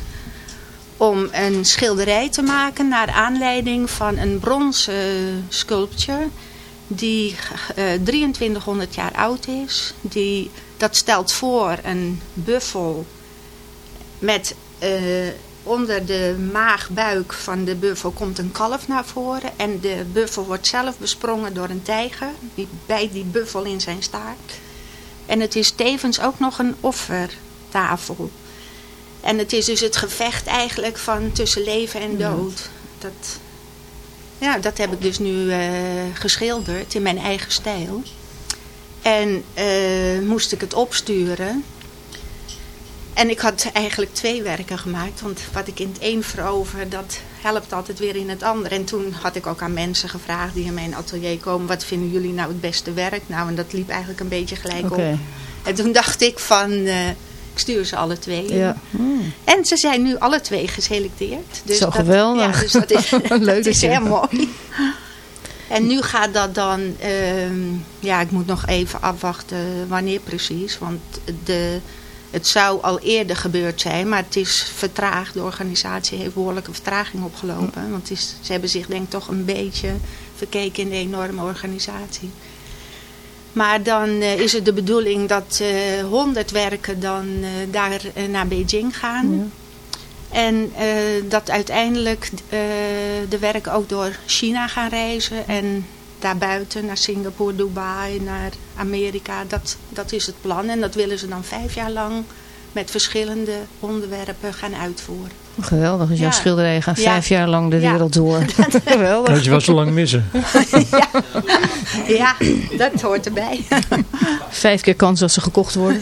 om een schilderij te maken naar aanleiding van een bronzen sculpture die eh 2300 jaar oud is. Die, dat stelt voor een buffel met eh, onder de maagbuik van de buffel komt een kalf naar voren. En de buffel wordt zelf besprongen door een tijger. Die bijt die buffel in zijn staart. En het is tevens ook nog een offertafel. En het is dus het gevecht eigenlijk van tussen leven en dood. Dat, ja, dat heb ik dus nu eh, geschilderd in mijn eigen stijl. En eh, moest ik het opsturen. En ik had eigenlijk twee werken gemaakt. Want wat ik in het een verover, dat helpt altijd weer in het ander. En toen had ik ook aan mensen gevraagd die in mijn atelier komen. Wat vinden jullie nou het beste werk? Nou, en dat liep eigenlijk een beetje gelijk op. En toen dacht ik van, eh, ik stuur ze alle twee in. Ja. Hmm. En ze zijn nu alle twee geselecteerd. Dus Zo dat, geweldig. Ja, dus dat is, Leuk dat is heel mooi. En nu gaat dat dan, ehm, ja ik moet nog even afwachten wanneer precies. Want de, het zou al eerder gebeurd zijn, maar het is vertraagd. De organisatie heeft behoorlijke vertraging opgelopen. Want het is, ze hebben zich denk ik toch een beetje verkeken in de enorme organisatie. Maar dan eh, is het de bedoeling dat eh 100 werken dan eh, daar naar Beijing gaan. En dat uiteindelijk de werken ook door China gaan reizen. En daarbuiten naar Singapore, Dubai, naar Amerika. Dat, dat is het plan. En dat willen ze dan vijf jaar lang met verschillende onderwerpen gaan uitvoeren. Geweldig, dus jouw Ja. schilderijen gaan Ja. vijf jaar lang de Ja. wereld door. Geweldig. Dat je wat zo lang missen. Ja, dat hoort erbij. Vijf keer kans dat ze gekocht worden.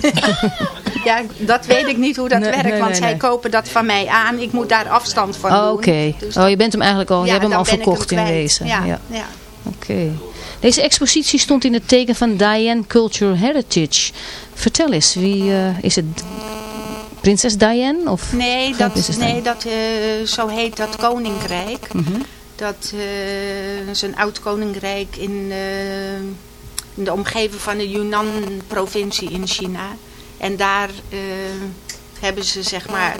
Ja, dat weet ik niet hoe dat Nee, werkt, nee, want nee, zij kopen dat van mij aan. Ik moet daar afstand van Oh, doen. Oké. Dus Oh, je bent hem eigenlijk al, je ja, hebt hem al verkocht in wezen. Ja, Ja. ja. Oké. Deze expositie stond in het teken van Diane Cultural Heritage. Vertel eens, wie uh, is het? Prinses Diane? Of nee, dat, nee dat, uh, zo heet dat koninkrijk. Mm -hmm. Dat is een oud koninkrijk in, in de omgeving van de Yunnan-provincie in China. En daar hebben ze zeg maar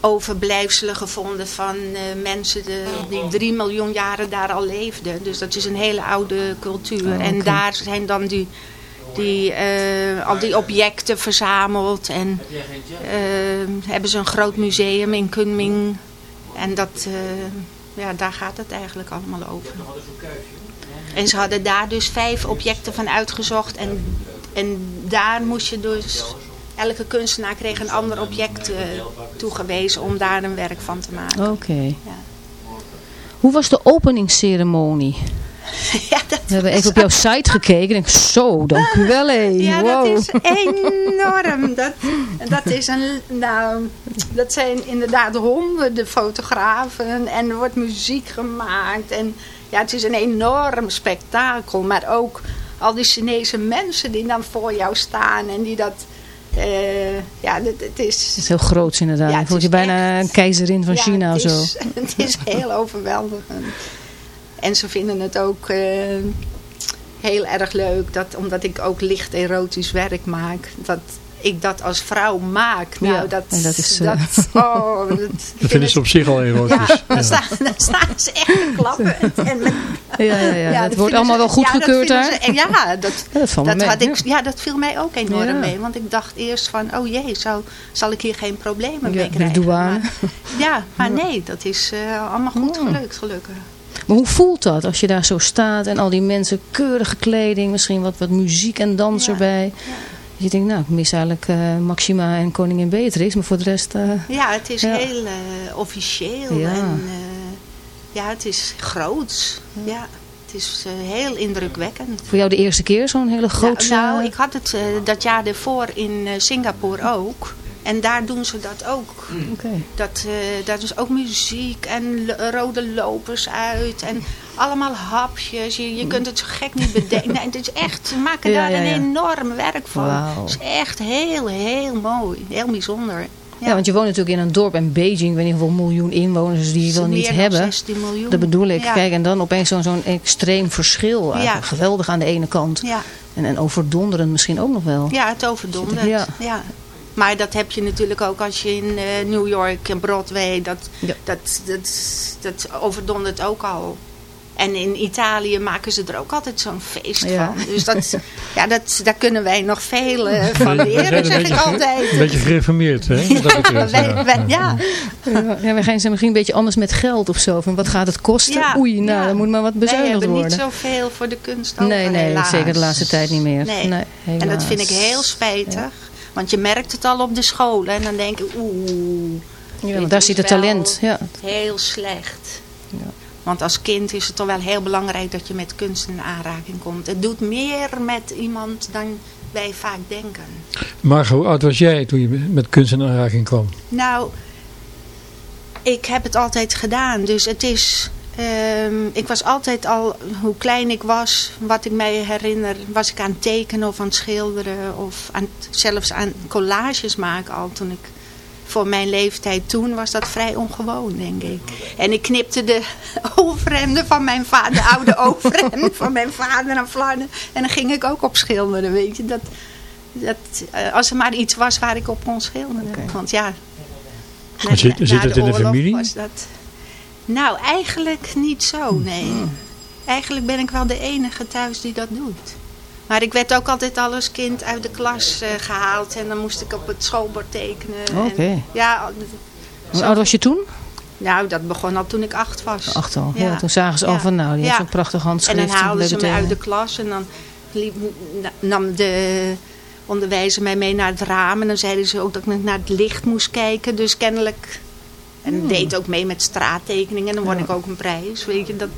overblijfselen gevonden van uh, mensen de, die drie miljoen jaren daar al leefden. Dus dat is een hele oude cultuur. Oh, en daar zijn dan die, die, uh, al die objecten verzameld. En uh, hebben ze een groot museum in Kunming. En dat, ja, daar gaat het eigenlijk allemaal over. En ze hadden daar dus vijf objecten van uitgezocht. En, en daar moest je dus elke kunstenaar kreeg een ander object toegewezen om daar een werk van te maken. Oké. Okay. Ja. Hoe was de openingsceremonie? Ja, dat We hebben even op jouw site gekeken. En zo, dank u wel. Hé. Ja, wow. dat is enorm. Dat, dat, is een, nou, dat zijn inderdaad honderden fotografen. En er wordt muziek gemaakt. En ja, het is een enorm spektakel. Maar ook al die Chinese mensen die dan voor jou staan. En die dat uh, ja, het, is... Het is heel groot inderdaad. Ja, je voelt je bijna echt, een keizerin van ja, China of zo. Is, het is heel overweldigend. En ze vinden het ook uh, heel erg leuk. Dat, omdat ik ook licht erotisch werk maak. Dat ik dat als vrouw maak. Nou, ja, dat, dat is... Dat, oh, dat, dat vinden ze op zich al erotisch. Ja, dan, staan, dan staan ze echt te klappen. En met, ja, ja, ja. het wordt allemaal wel goedgekeurd ja, daar. Ze, ja, dat, dat, dat, had ik, ja. dat viel mij ook enorm mee. Want ik dacht eerst van, oh jee, zal, zal ik hier geen problemen mee krijgen. Maar, ja, maar nee, dat is uh, allemaal goed gelukt, gelukkig. Maar hoe voelt dat als je daar zo staat en al die mensen keurige kleding, misschien wat, wat muziek en dans erbij. Je denkt, nou, ik mis eigenlijk uh, Maxima en koningin Beatrix, maar voor de rest... Uh, ja, het is ja. heel uh, officieel ja. en ja, het is groots. Ja. Is heel indrukwekkend. Voor jou de eerste keer zo'n hele grote... Nou, nou, ik had het dat jaar ervoor in Singapore ook. En daar doen ze dat ook. Okay. Dat, uh, dat is ook muziek en rode lopers uit. En allemaal hapjes. Je, je kunt het zo gek niet bedenken. Nee, het is echt, ze maken ja, daar ja, een ja. enorm werk van. Het is echt heel, heel mooi. Heel bijzonder. Ja. want je woont natuurlijk in een dorp in Beijing. Ik weet niet hoeveel miljoen inwoners die je wel niet hebben. dan 16 miljoen. Dat bedoel ik. Ja. Kijk, en dan opeens zo'n zo'n extreem verschil. Geweldig aan de ene kant. Ja. En, en overdonderend misschien ook nog wel. Ja, het overdondert. Ja. ja. Maar dat heb je natuurlijk ook als je in uh, New York en Broadway, dat, dat, dat, dat overdondert ook al. En in Italië maken ze er ook altijd zo'n feest ja. van. Dus dat, ja, dat, daar kunnen wij nog veel uh, van leren, zeg ik altijd. Een beetje gereformeerd, hè? Ja, dat wij, wij, ja. ja. ja, wij gaan ze misschien een beetje anders met geld of zo. Van wat gaat het kosten? Ja, Oei, nou, ja. dan moet maar wat bezuinigd worden. Wij worden. hebben niet zoveel voor de kunst over, Nee, nee, helaas. zeker de laatste tijd niet meer. Nee. nee en dat vind ik heel spijtig. Want je merkt het al op de scholen. En dan denk ik, oeh. Ja, want daar zit het talent. Ja. Heel slecht. Ja. Want als kind is het toch wel heel belangrijk dat je met kunst in aanraking komt. Het doet meer met iemand dan wij vaak denken. Margot, hoe oud was jij toen je met kunst in aanraking kwam? Nou, ik heb het altijd gedaan. Dus het is... Um, ik was altijd al, hoe klein ik was, wat ik mij herinner, was ik aan het tekenen of aan het schilderen. Of aan, zelfs aan collages maken al toen ik voor mijn leeftijd toen was dat vrij ongewoon, denk ik. En ik knipte de overhemden van mijn vader, de oude overhemden van mijn vader aan flarden. En dan ging ik ook op schilderen, weet je. Dat, dat, uh, als er maar iets was waar ik op kon schilderen. Okay. Want ja, na, zit, zit het in de familie? Was dat, nou, eigenlijk niet zo, nee. Hmm. Eigenlijk ben ik wel de enige thuis die dat doet. Maar ik werd ook altijd al als kind uit de klas uh, gehaald. En dan moest ik op het schoolbord tekenen. Oké. Okay. Ja, Hoe oud was je toen? Nou, dat begon al toen ik acht was. Acht al, ja. ja toen zagen ze ja. al van, nou, die ja. heeft zo'n prachtig handschrift. En dan haalden ze me uit de klas. En dan liep, nam de onderwijzer mij mee naar het raam. En dan zeiden ze ook dat ik naar het licht moest kijken. Dus kennelijk... En hmm. deed ook mee met straattekeningen. En dan won ik ook een prijs, weet je. Dat,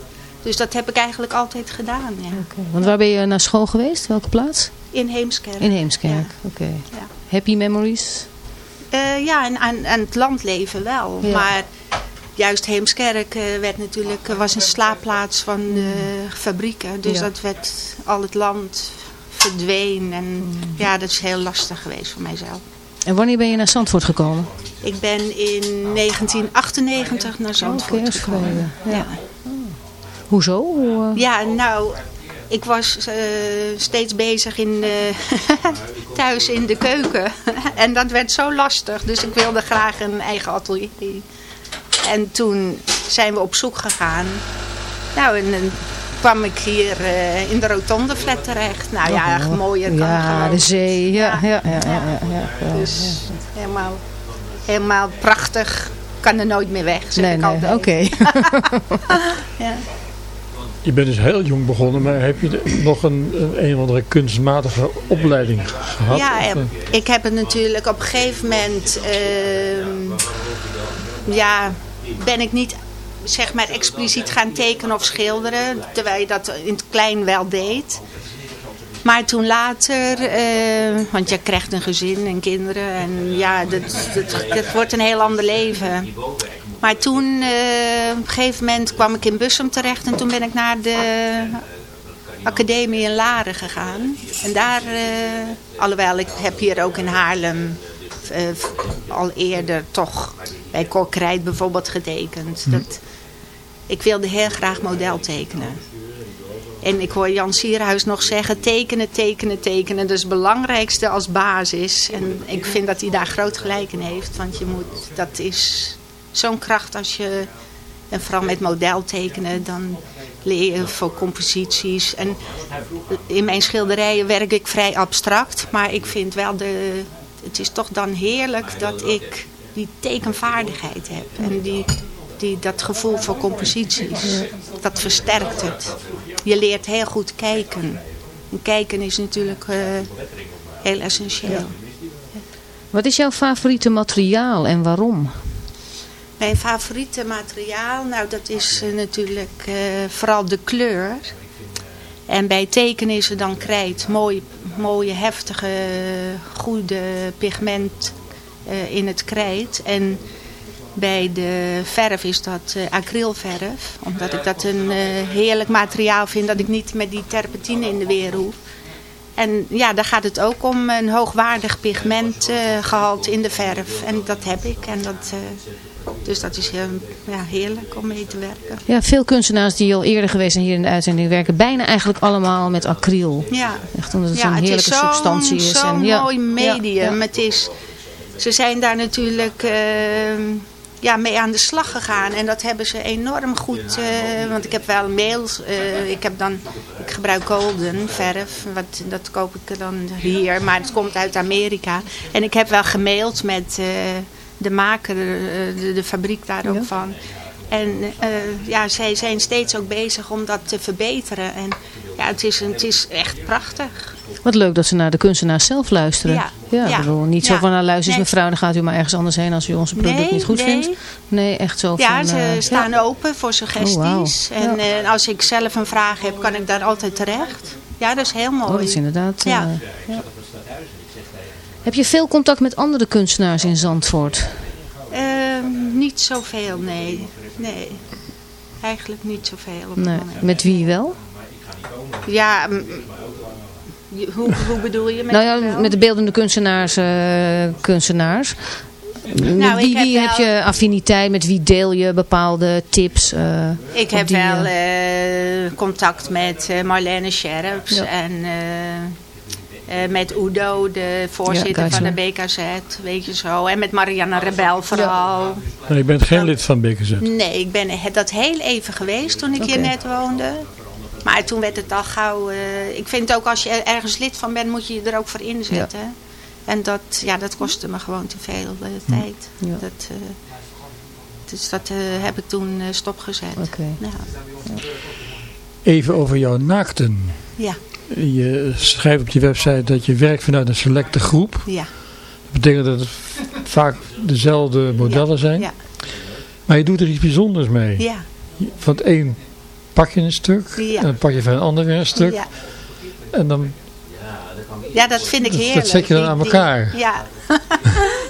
dus dat heb ik eigenlijk altijd gedaan, ja. Okay. Want waar ben je naar school geweest? Welke plaats? In Heemskerk. In Heemskerk, ja. oké. Okay. Ja. Happy memories? Uh, ja, en aan, aan, het landleven wel. Maar juist Heemskerk eh, werd natuurlijk, was een slaapplaats van fabrieken. Dus dat werd al het land verdween. En ja, dat is heel lastig geweest voor mijzelf. En wanneer ben je naar Zandvoort gekomen? Ik ben in 1998 naar Zandvoort gekomen. Ja. Hoezo? Hoe, eh, Ja, nou, ik was eh, steeds bezig in, de- thuis in de keuken. en dat werd zo lastig, dus ik wilde graag een eigen atelier. En toen zijn we op zoek gegaan. Nou, en dan kwam ik hier eh, in de Rotonde flat terecht. Nou ja, Oh, mooier kan Ja, gewoon. de zee. Ja, ja, ja. ja, ja, ja. Dus helemaal, helemaal prachtig. Kan er nooit meer weg, zeg Nee, ik nee, altijd. oké. ja. Je bent dus heel jong begonnen, maar heb je nog een, een, of andere kunstmatige opleiding gehad? Ja, ik heb het natuurlijk op een gegeven moment... ehm, ja, ben ik niet zeg maar expliciet gaan tekenen of schilderen. Terwijl je dat in het klein wel deed. Maar toen later, eh, want je krijgt een gezin en kinderen. En ja, dat wordt een heel ander leven. Maar toen, eh, op een gegeven moment kwam ik in Bussum terecht. En toen ben ik naar de academie in Laren gegaan. En daar, eh, alhoewel ik heb hier ook in Haarlem eh, al eerder toch bij Cor Krijt bijvoorbeeld getekend. Dat, ik wilde heel graag model tekenen. En ik hoor Jan Sierhuis nog zeggen, tekenen, tekenen, tekenen. Dat is het belangrijkste als basis. En ik vind dat hij daar groot gelijk in heeft. Want je moet, dat is zo'n kracht als je, en vooral met model tekenen, dan leer je voor composities. En in mijn schilderijen werk ik vrij abstract. Maar ik vind wel, de, het is toch dan heerlijk dat ik die tekenvaardigheid heb. En die, die, dat gevoel voor composities. Dat versterkt het. Je leert heel goed kijken. En kijken is natuurlijk eh, heel essentieel. Wat is jouw favoriete materiaal en waarom? Mijn favoriete materiaal, nou dat is eh, natuurlijk eh, vooral de kleur. En bij tekenen is er dan krijt. Mooi, mooie, heftige, goede pigment eh, in het krijt. En bij de verf is dat acrylverf. Omdat ik dat een heerlijk materiaal vind. Dat ik niet met die terpentine in de weer hoef. En ja, daar gaat het ook om een hoogwaardig pigmentgehalte in de verf. En dat heb ik. En dat, dus dat is heel, ja, heerlijk om mee te werken. Ja, veel kunstenaars die al eerder geweest zijn hier in de uitzending werken bijna eigenlijk allemaal met acryl. Ja, Echt omdat het ja zo'n het heerlijke is substantie is. zo'n en, ja, mooi medium. ja, ja. Het is, ze zijn daar natuurlijk ehm, ja, mee aan de slag gegaan. En dat hebben ze enorm goed. eh, want ik heb wel mails. eh, ik, heb dan, ik gebruik golden verf. Wat, dat koop ik dan hier. Maar het komt uit Amerika. En ik heb wel gemaild met eh, de maker, de, de fabriek daar ook Ja. van. En eh, ja, zij zijn steeds ook bezig om dat te verbeteren. En ja, het is, een- het is echt prachtig. Wat leuk dat ze naar de kunstenaars zelf luisteren. Ja, ja, bedoel, niet zo ja. van, nou luister Nee. mevrouw, dan gaat u maar ergens anders heen als u onze product Nee, niet goed nee. vindt. Nee, echt zo Ja, van... ze eh, staan ja. open voor suggesties. Oh. En eh, als ik zelf een vraag heb, kan ik daar altijd terecht. Ja, dat is heel mooi. Oh, dat is inderdaad... Ja. Heb je veel contact met andere kunstenaars in Zandvoort? Ehm, niet zoveel, nee. Nee. Eigenlijk niet zoveel op Nee. Met wie wel? Ja, hoe, hoe bedoel je met nou ja, met de beeldende kunstenaars. eh, kunstenaars. Nou, wie, heb wie heb wel- je affiniteit? Met wie deel je bepaalde tips? eh, Ik heb die, wel eh, contact met Marlene Scherps Ja. en met Udo, de voorzitter Ja, van de. BKZ, weet je zo. En met Marianne Rebel vooral. maar je bent geen lid van BKZ. Nee, ik ben dat heel even geweest toen ik hier net woonde. Maar toen werd het al gauw... eh, ik vind ook als je er- ergens lid van bent, moet je je er ook voor inzetten. En dat, ja, dat kostte me gewoon te veel eh, tijd. Ja. Dat, eh, dus dat eh, heb ik toen eh, stopgezet. Ja. Even over jouw naakten. Ja, Je schrijft op je website dat je werkt vanuit een selecte groep. ja, Dat betekent dat het vaak dezelfde modellen zijn. ja, Maar je doet er iets bijzonders mee. ja, Van het een pak je een stuk. Ja. En dan pak je van een ander weer een stuk. ja. En dan Ja, dat vind ik Dat- dat heerlijk. zet je dan aan die- elkaar. ja.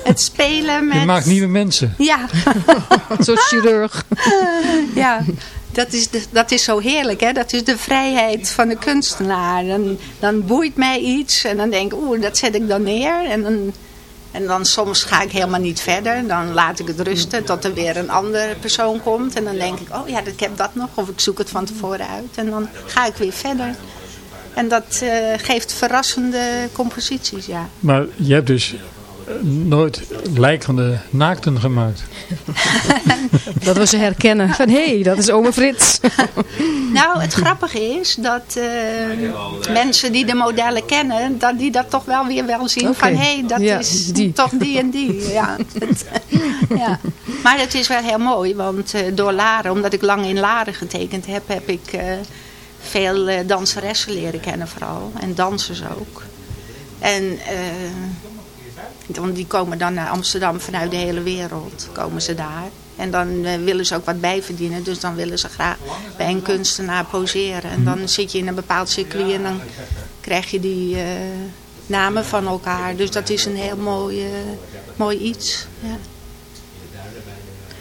het spelen met... Je maakt nieuwe mensen. Ja. Een soort chirurg. ja. Dat is, dat is zo heerlijk, hè? Dat is de vrijheid van de kunstenaar. Dan, boeit mij iets en dan denk ik, oeh, dat zet ik dan neer. En dan, en dan soms ga ik helemaal niet verder. Dan laat ik het rusten tot er weer een andere persoon komt. En dan denk ik, oh ja, ik heb dat nog. Of ik zoek het van tevoren uit. En dan ga ik weer verder. En dat eh, geeft verrassende composities, ja. Maar je hebt dus nooit lijkende naakten gemaakt. Dat we ze herkennen. Van, hé, hey, dat is ome Frits. Nou, het grappige is dat eh, mensen die de modellen kennen, dat die dat toch wel weer wel zien van hé, hey, dat Ja, is die. toch die en die. Ja. Het- ja. Maar het is wel heel mooi, want eh, door Laren, omdat ik lang in Laren getekend heb, heb ik eh, veel danseressen leren kennen vooral. En dansers ook. En eh, want die komen dan naar Amsterdam vanuit de hele wereld, komen ze daar. En dan eh, willen ze ook wat bijverdienen, dus dan willen ze graag bij een kunstenaar poseren. En dan zit je in een bepaald circuit en dan krijg je die eh, namen van elkaar. Dus dat is een heel mooi, eh, mooi iets. Ja.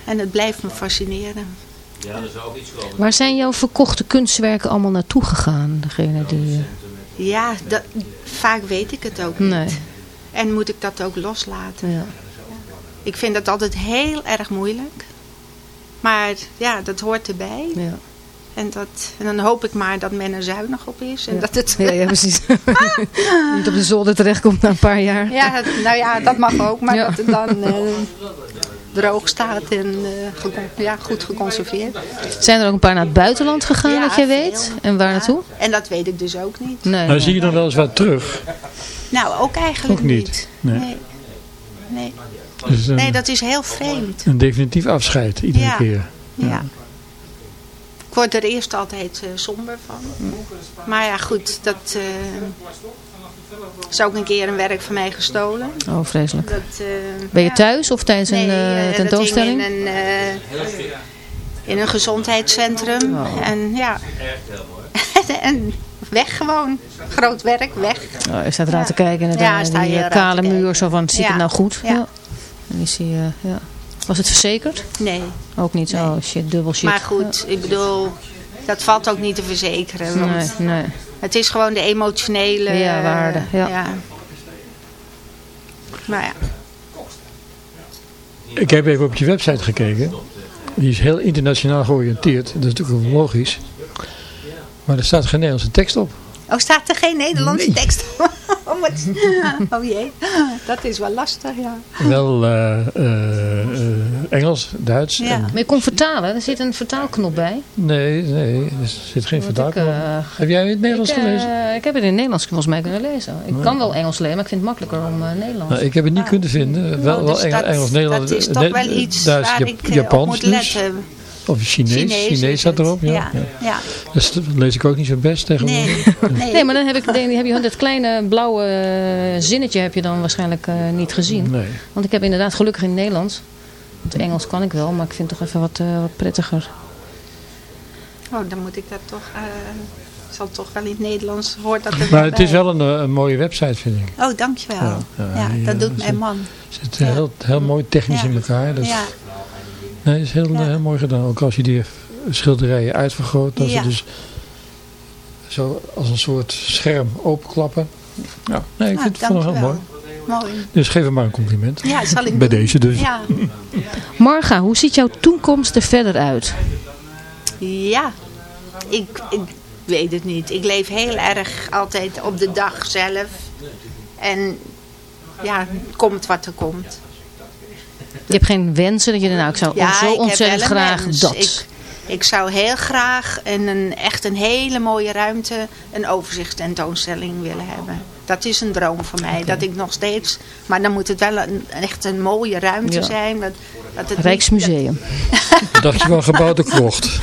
En het blijft me fascineren. Waar zijn jouw verkochte kunstwerken allemaal naartoe gegaan? Degene die... Ja, dat, vaak weet ik het ook niet. Nee. En moet ik dat ook loslaten. Ja. Ik vind dat altijd heel erg moeilijk. Maar ja, dat hoort erbij. Ja. En, dat, en dan hoop ik maar dat men er zuinig op is. En Ja. dat het... Ja, ja, precies. Niet op de zolder terechtkomt na een paar jaar. Ja, nou ja, dat mag ook. Maar Ja. dat het dan eh, droog staat en eh, ja, goed geconserveerd. Zijn er ook een paar naar het buitenland gegaan, Ja, dat jij veel. weet? En waar naartoe? En dat weet ik dus ook niet. Nee. Maar zie je dan wel eens wat terug? Nou, ook eigenlijk Ook niet. Nee. Nee. Nee. Dus een, nee, dat is heel vreemd. een definitief afscheid iedere Ja. keer. Ja. Ik word er eerst altijd eh, somber van. Maar ja, goed, dat eh, is ook een keer een werk van mij gestolen. Oh, vreselijk. Dat, eh, Ben je ja. thuis of tijdens een Nee, tentoonstelling? In een, eh, in een gezondheidscentrum. Oh. En ja. en weg gewoon. Groot werk, weg. Oh, je staat raar te kijken en Ja, je die eh, kale muur zo van, zit Ja. het nou goed? Ja. En die zie je, ja. Was het verzekerd? Nee. Ook niet. Oh shit, dubbel shit. Maar goed, ik bedoel, dat valt ook niet te verzekeren. Want Nee, nee. Het is gewoon de emotionele Ja, waarde, ja. Maar ja. Ik heb even op je website gekeken. Die is heel internationaal georiënteerd. Dat is natuurlijk ook logisch. Maar er staat geen Nederlandse tekst op. Oh, staat er geen Nederlandse tekst? oh, wat... oh jee, dat is wel lastig, ja. Wel eh, eh, eh, Engels, Duits. Ja. En, Maar je kon vertalen, er zit een vertaalknop bij. nee, nee, er zit geen Wat ik, vertaal. eh, Heb jij in het Nederlands ik, gelezen? ik heb het in het Nederlands volgens mij kunnen lezen. Ik kan wel Engels lezen, maar ik vind het makkelijker om eh, Nederlands. Nou, ik heb het niet kunnen vinden. Wel, Oh, wel dus Engels, dat- Engels, Nederlands, Dat is toch wel iets Duits, waar Jap- ik op Japans moet dus. letten. Of Chinees. Chinees, is staat erop. Ja. Ja, ja. ja. Dus dat lees ik ook niet zo best tegenwoordig. Nee, nee. Nee, maar dan heb, ik, denk, heb je dat kleine blauwe eh, zinnetje heb je dan waarschijnlijk eh, niet gezien. Nee. Want ik heb inderdaad gelukkig in het Nederlands. Want Engels kan ik wel, maar ik vind het toch even wat, eh, wat prettiger. Oh, dan moet ik dat toch... eh zal toch wel in het Nederlands hoort dat er Maar het is wel een, een mooie website, vind ik. Oh, dankjewel. Ja, Ja, ja, die, dat doet mijn man. Het zit heel, heel mooi technisch Ja. in elkaar. Dat, Ja, Nee, het is heel, Ja. heel mooi gedaan. Ook als je die schilderijen uitvergroot. Dat Ja. ze dus zo als een soort scherm openklappen. Ja, nee, ik Nou, vind het wel heel mooi. Mooi. Dus geef hem maar een compliment. Ja, zal ik Bij doen. deze dus. Ja. Marga, hoe ziet jouw toekomst er verder uit? Ja, ik, ik weet het niet. Ik leef heel erg altijd op de dag zelf. En ja, komt wat er komt. Je hebt geen wensen dat je nou, ik zou Ja, zo ontzettend wel een graag dat. Ik, ik zou heel graag in een, echt een hele mooie ruimte een overzichtstentoonstelling willen hebben. Dat is een droom voor mij. Dat ik nog steeds... Maar dan moet het wel een, echt een mooie ruimte Ja. zijn. Dat, dat het Rijksmuseum. Wat dacht je van gebouw de krocht?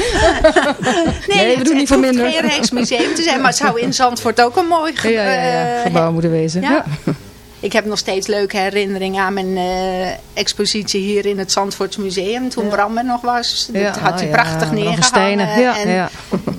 Nee, Nee, we het, doen niet het voor hoeft minder. geen Rijksmuseum te zijn. Maar het zou in Zandvoort ook een mooi ge- Ja, ja, ja. eh, gebouw moeten wezen. ja. Ja. Ik heb nog steeds leuke herinneringen aan mijn eh, expositie hier in het Zandvoorts Museum. Toen Bram er nog was. Dat Ja, had hij oh prachtig ja, van neergehangen. Stenen. Ja, en, ja.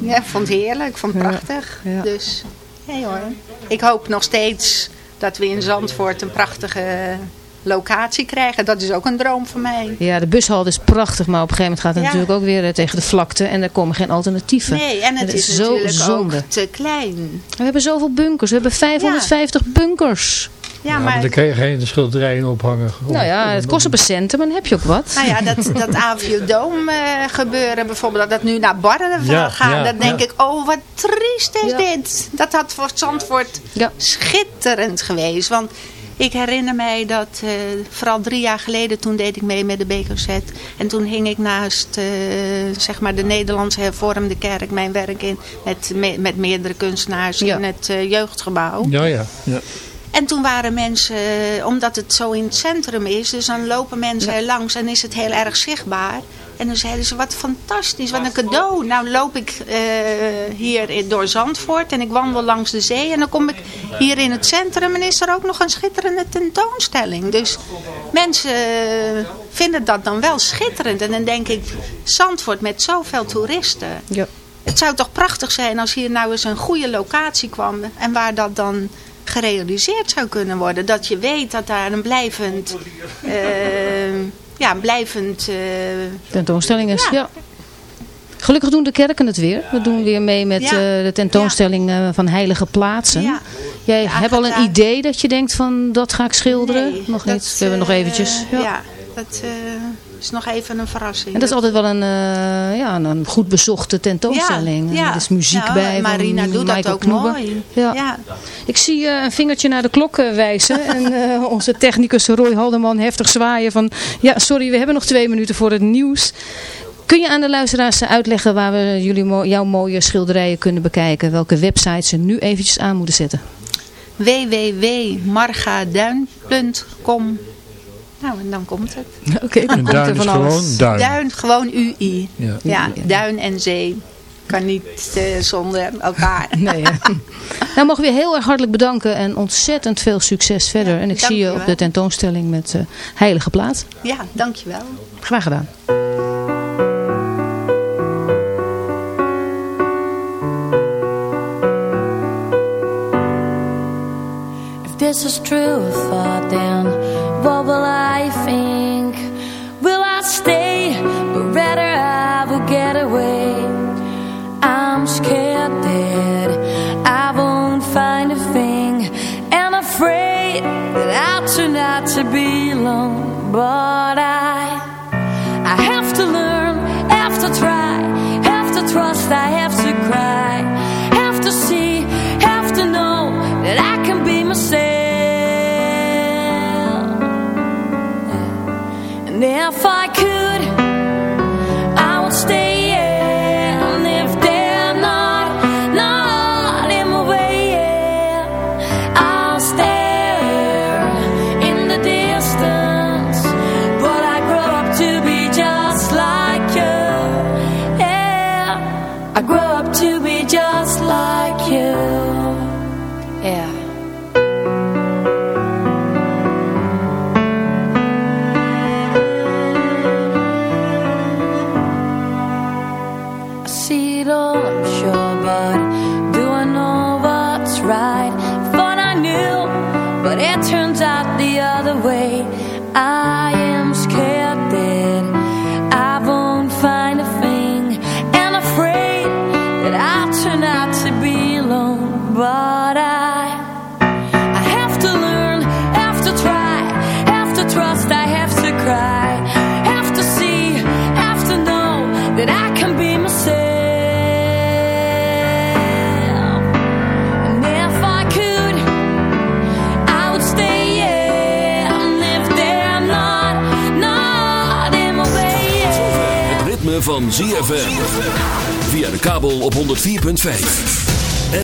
ja, vond het heerlijk. Vond het Ja, prachtig. ja. Dus, nee hoor. ik hoop nog steeds dat we in Zandvoort een prachtige locatie krijgen. Dat is ook een droom van mij. Ja, de bushalte is prachtig, maar op een gegeven moment gaat het Ja. natuurlijk ook weer eh, tegen de vlakte en er komen geen alternatieven. Nee, en het Dat is, is zo natuurlijk zonde. ook te klein. We hebben zoveel bunkers, we hebben 550 bunkers. Ja, Ja, maar dan kan je geen schilderijen ophangen. Nou ja, het kost op een cent, maar dan heb je ook wat. Nou ja, dat, dat Aviodome eh gebeuren bijvoorbeeld, dat dat nu naar Barren Ja, gaat, ja, dan denk ja. ik, oh wat triest is Ja. dit. Dat had voor Zandvoort Ja. schitterend geweest, want ik herinner mij dat eh, vooral drie jaar geleden, toen deed ik mee met de BKZ. En toen hing ik naast eh, zeg maar de Nederlandse hervormde kerk mijn werk in met, me- met meerdere kunstenaars Ja. in het eh, jeugdgebouw. Ja, ja. ja. En toen waren mensen, eh, omdat het zo in het centrum is, dus dan lopen mensen er langs en is het heel erg zichtbaar. En dan zeiden ze, wat fantastisch, wat een cadeau. Nou loop ik eh, hier in- door Zandvoort en ik wandel langs de zee. En dan kom ik hier in het centrum en is er ook nog een schitterende tentoonstelling. Dus mensen eh, vinden dat dan wel schitterend. En dan denk ik, Zandvoort met zoveel toeristen. Ja. Het zou toch prachtig zijn als hier nou eens een goede locatie kwam. En waar dat dan gerealiseerd zou kunnen worden. Dat je weet dat daar een blijvend... eh, ja, een blijvend... eh, Tentoonstelling is, ja. Ja. Gelukkig doen de kerken het weer. We doen weer mee met Ja. eh, de tentoonstelling van heilige plaatsen. Ja. Jij hebt al een idee dat je denkt van dat ga ik schilderen? nee, nog dat, niet. We hebben nog eventjes. Ja. Ja, dat is nog even een verrassing. En dat is altijd wel een, eh, ja, een goed bezochte tentoonstelling. Ja, ja. Er is muziek Nou, bij. van Marina doet dat ook mooi. Ja. Ja. Ik zie eh, een vingertje naar de klok eh, wijzen. en onze technicus Roy Haldeman heftig zwaaien van... Ja, sorry, we hebben nog twee minuten voor het nieuws. Kun je aan de luisteraars uitleggen waar we jullie jouw mooie schilderijen kunnen bekijken? Welke websites ze nu eventjes aan moeten zetten? www.margaduin.com Nou, en dan komt het. Oké, dan komt duin er is van alles. gewoon duin. Duin, gewoon UI. Ja. Ja, duin en zee. Kan niet eh, zonder elkaar. Nee, nou, mogen we je heel erg hartelijk bedanken en ontzettend veel succes verder. En ik zie je op de tentoonstelling met eh, Heilige Plaat. Ja, dankjewel. Graag gedaan. If this is true thought, then bubble life think ZFM. Via de kabel op 104.5.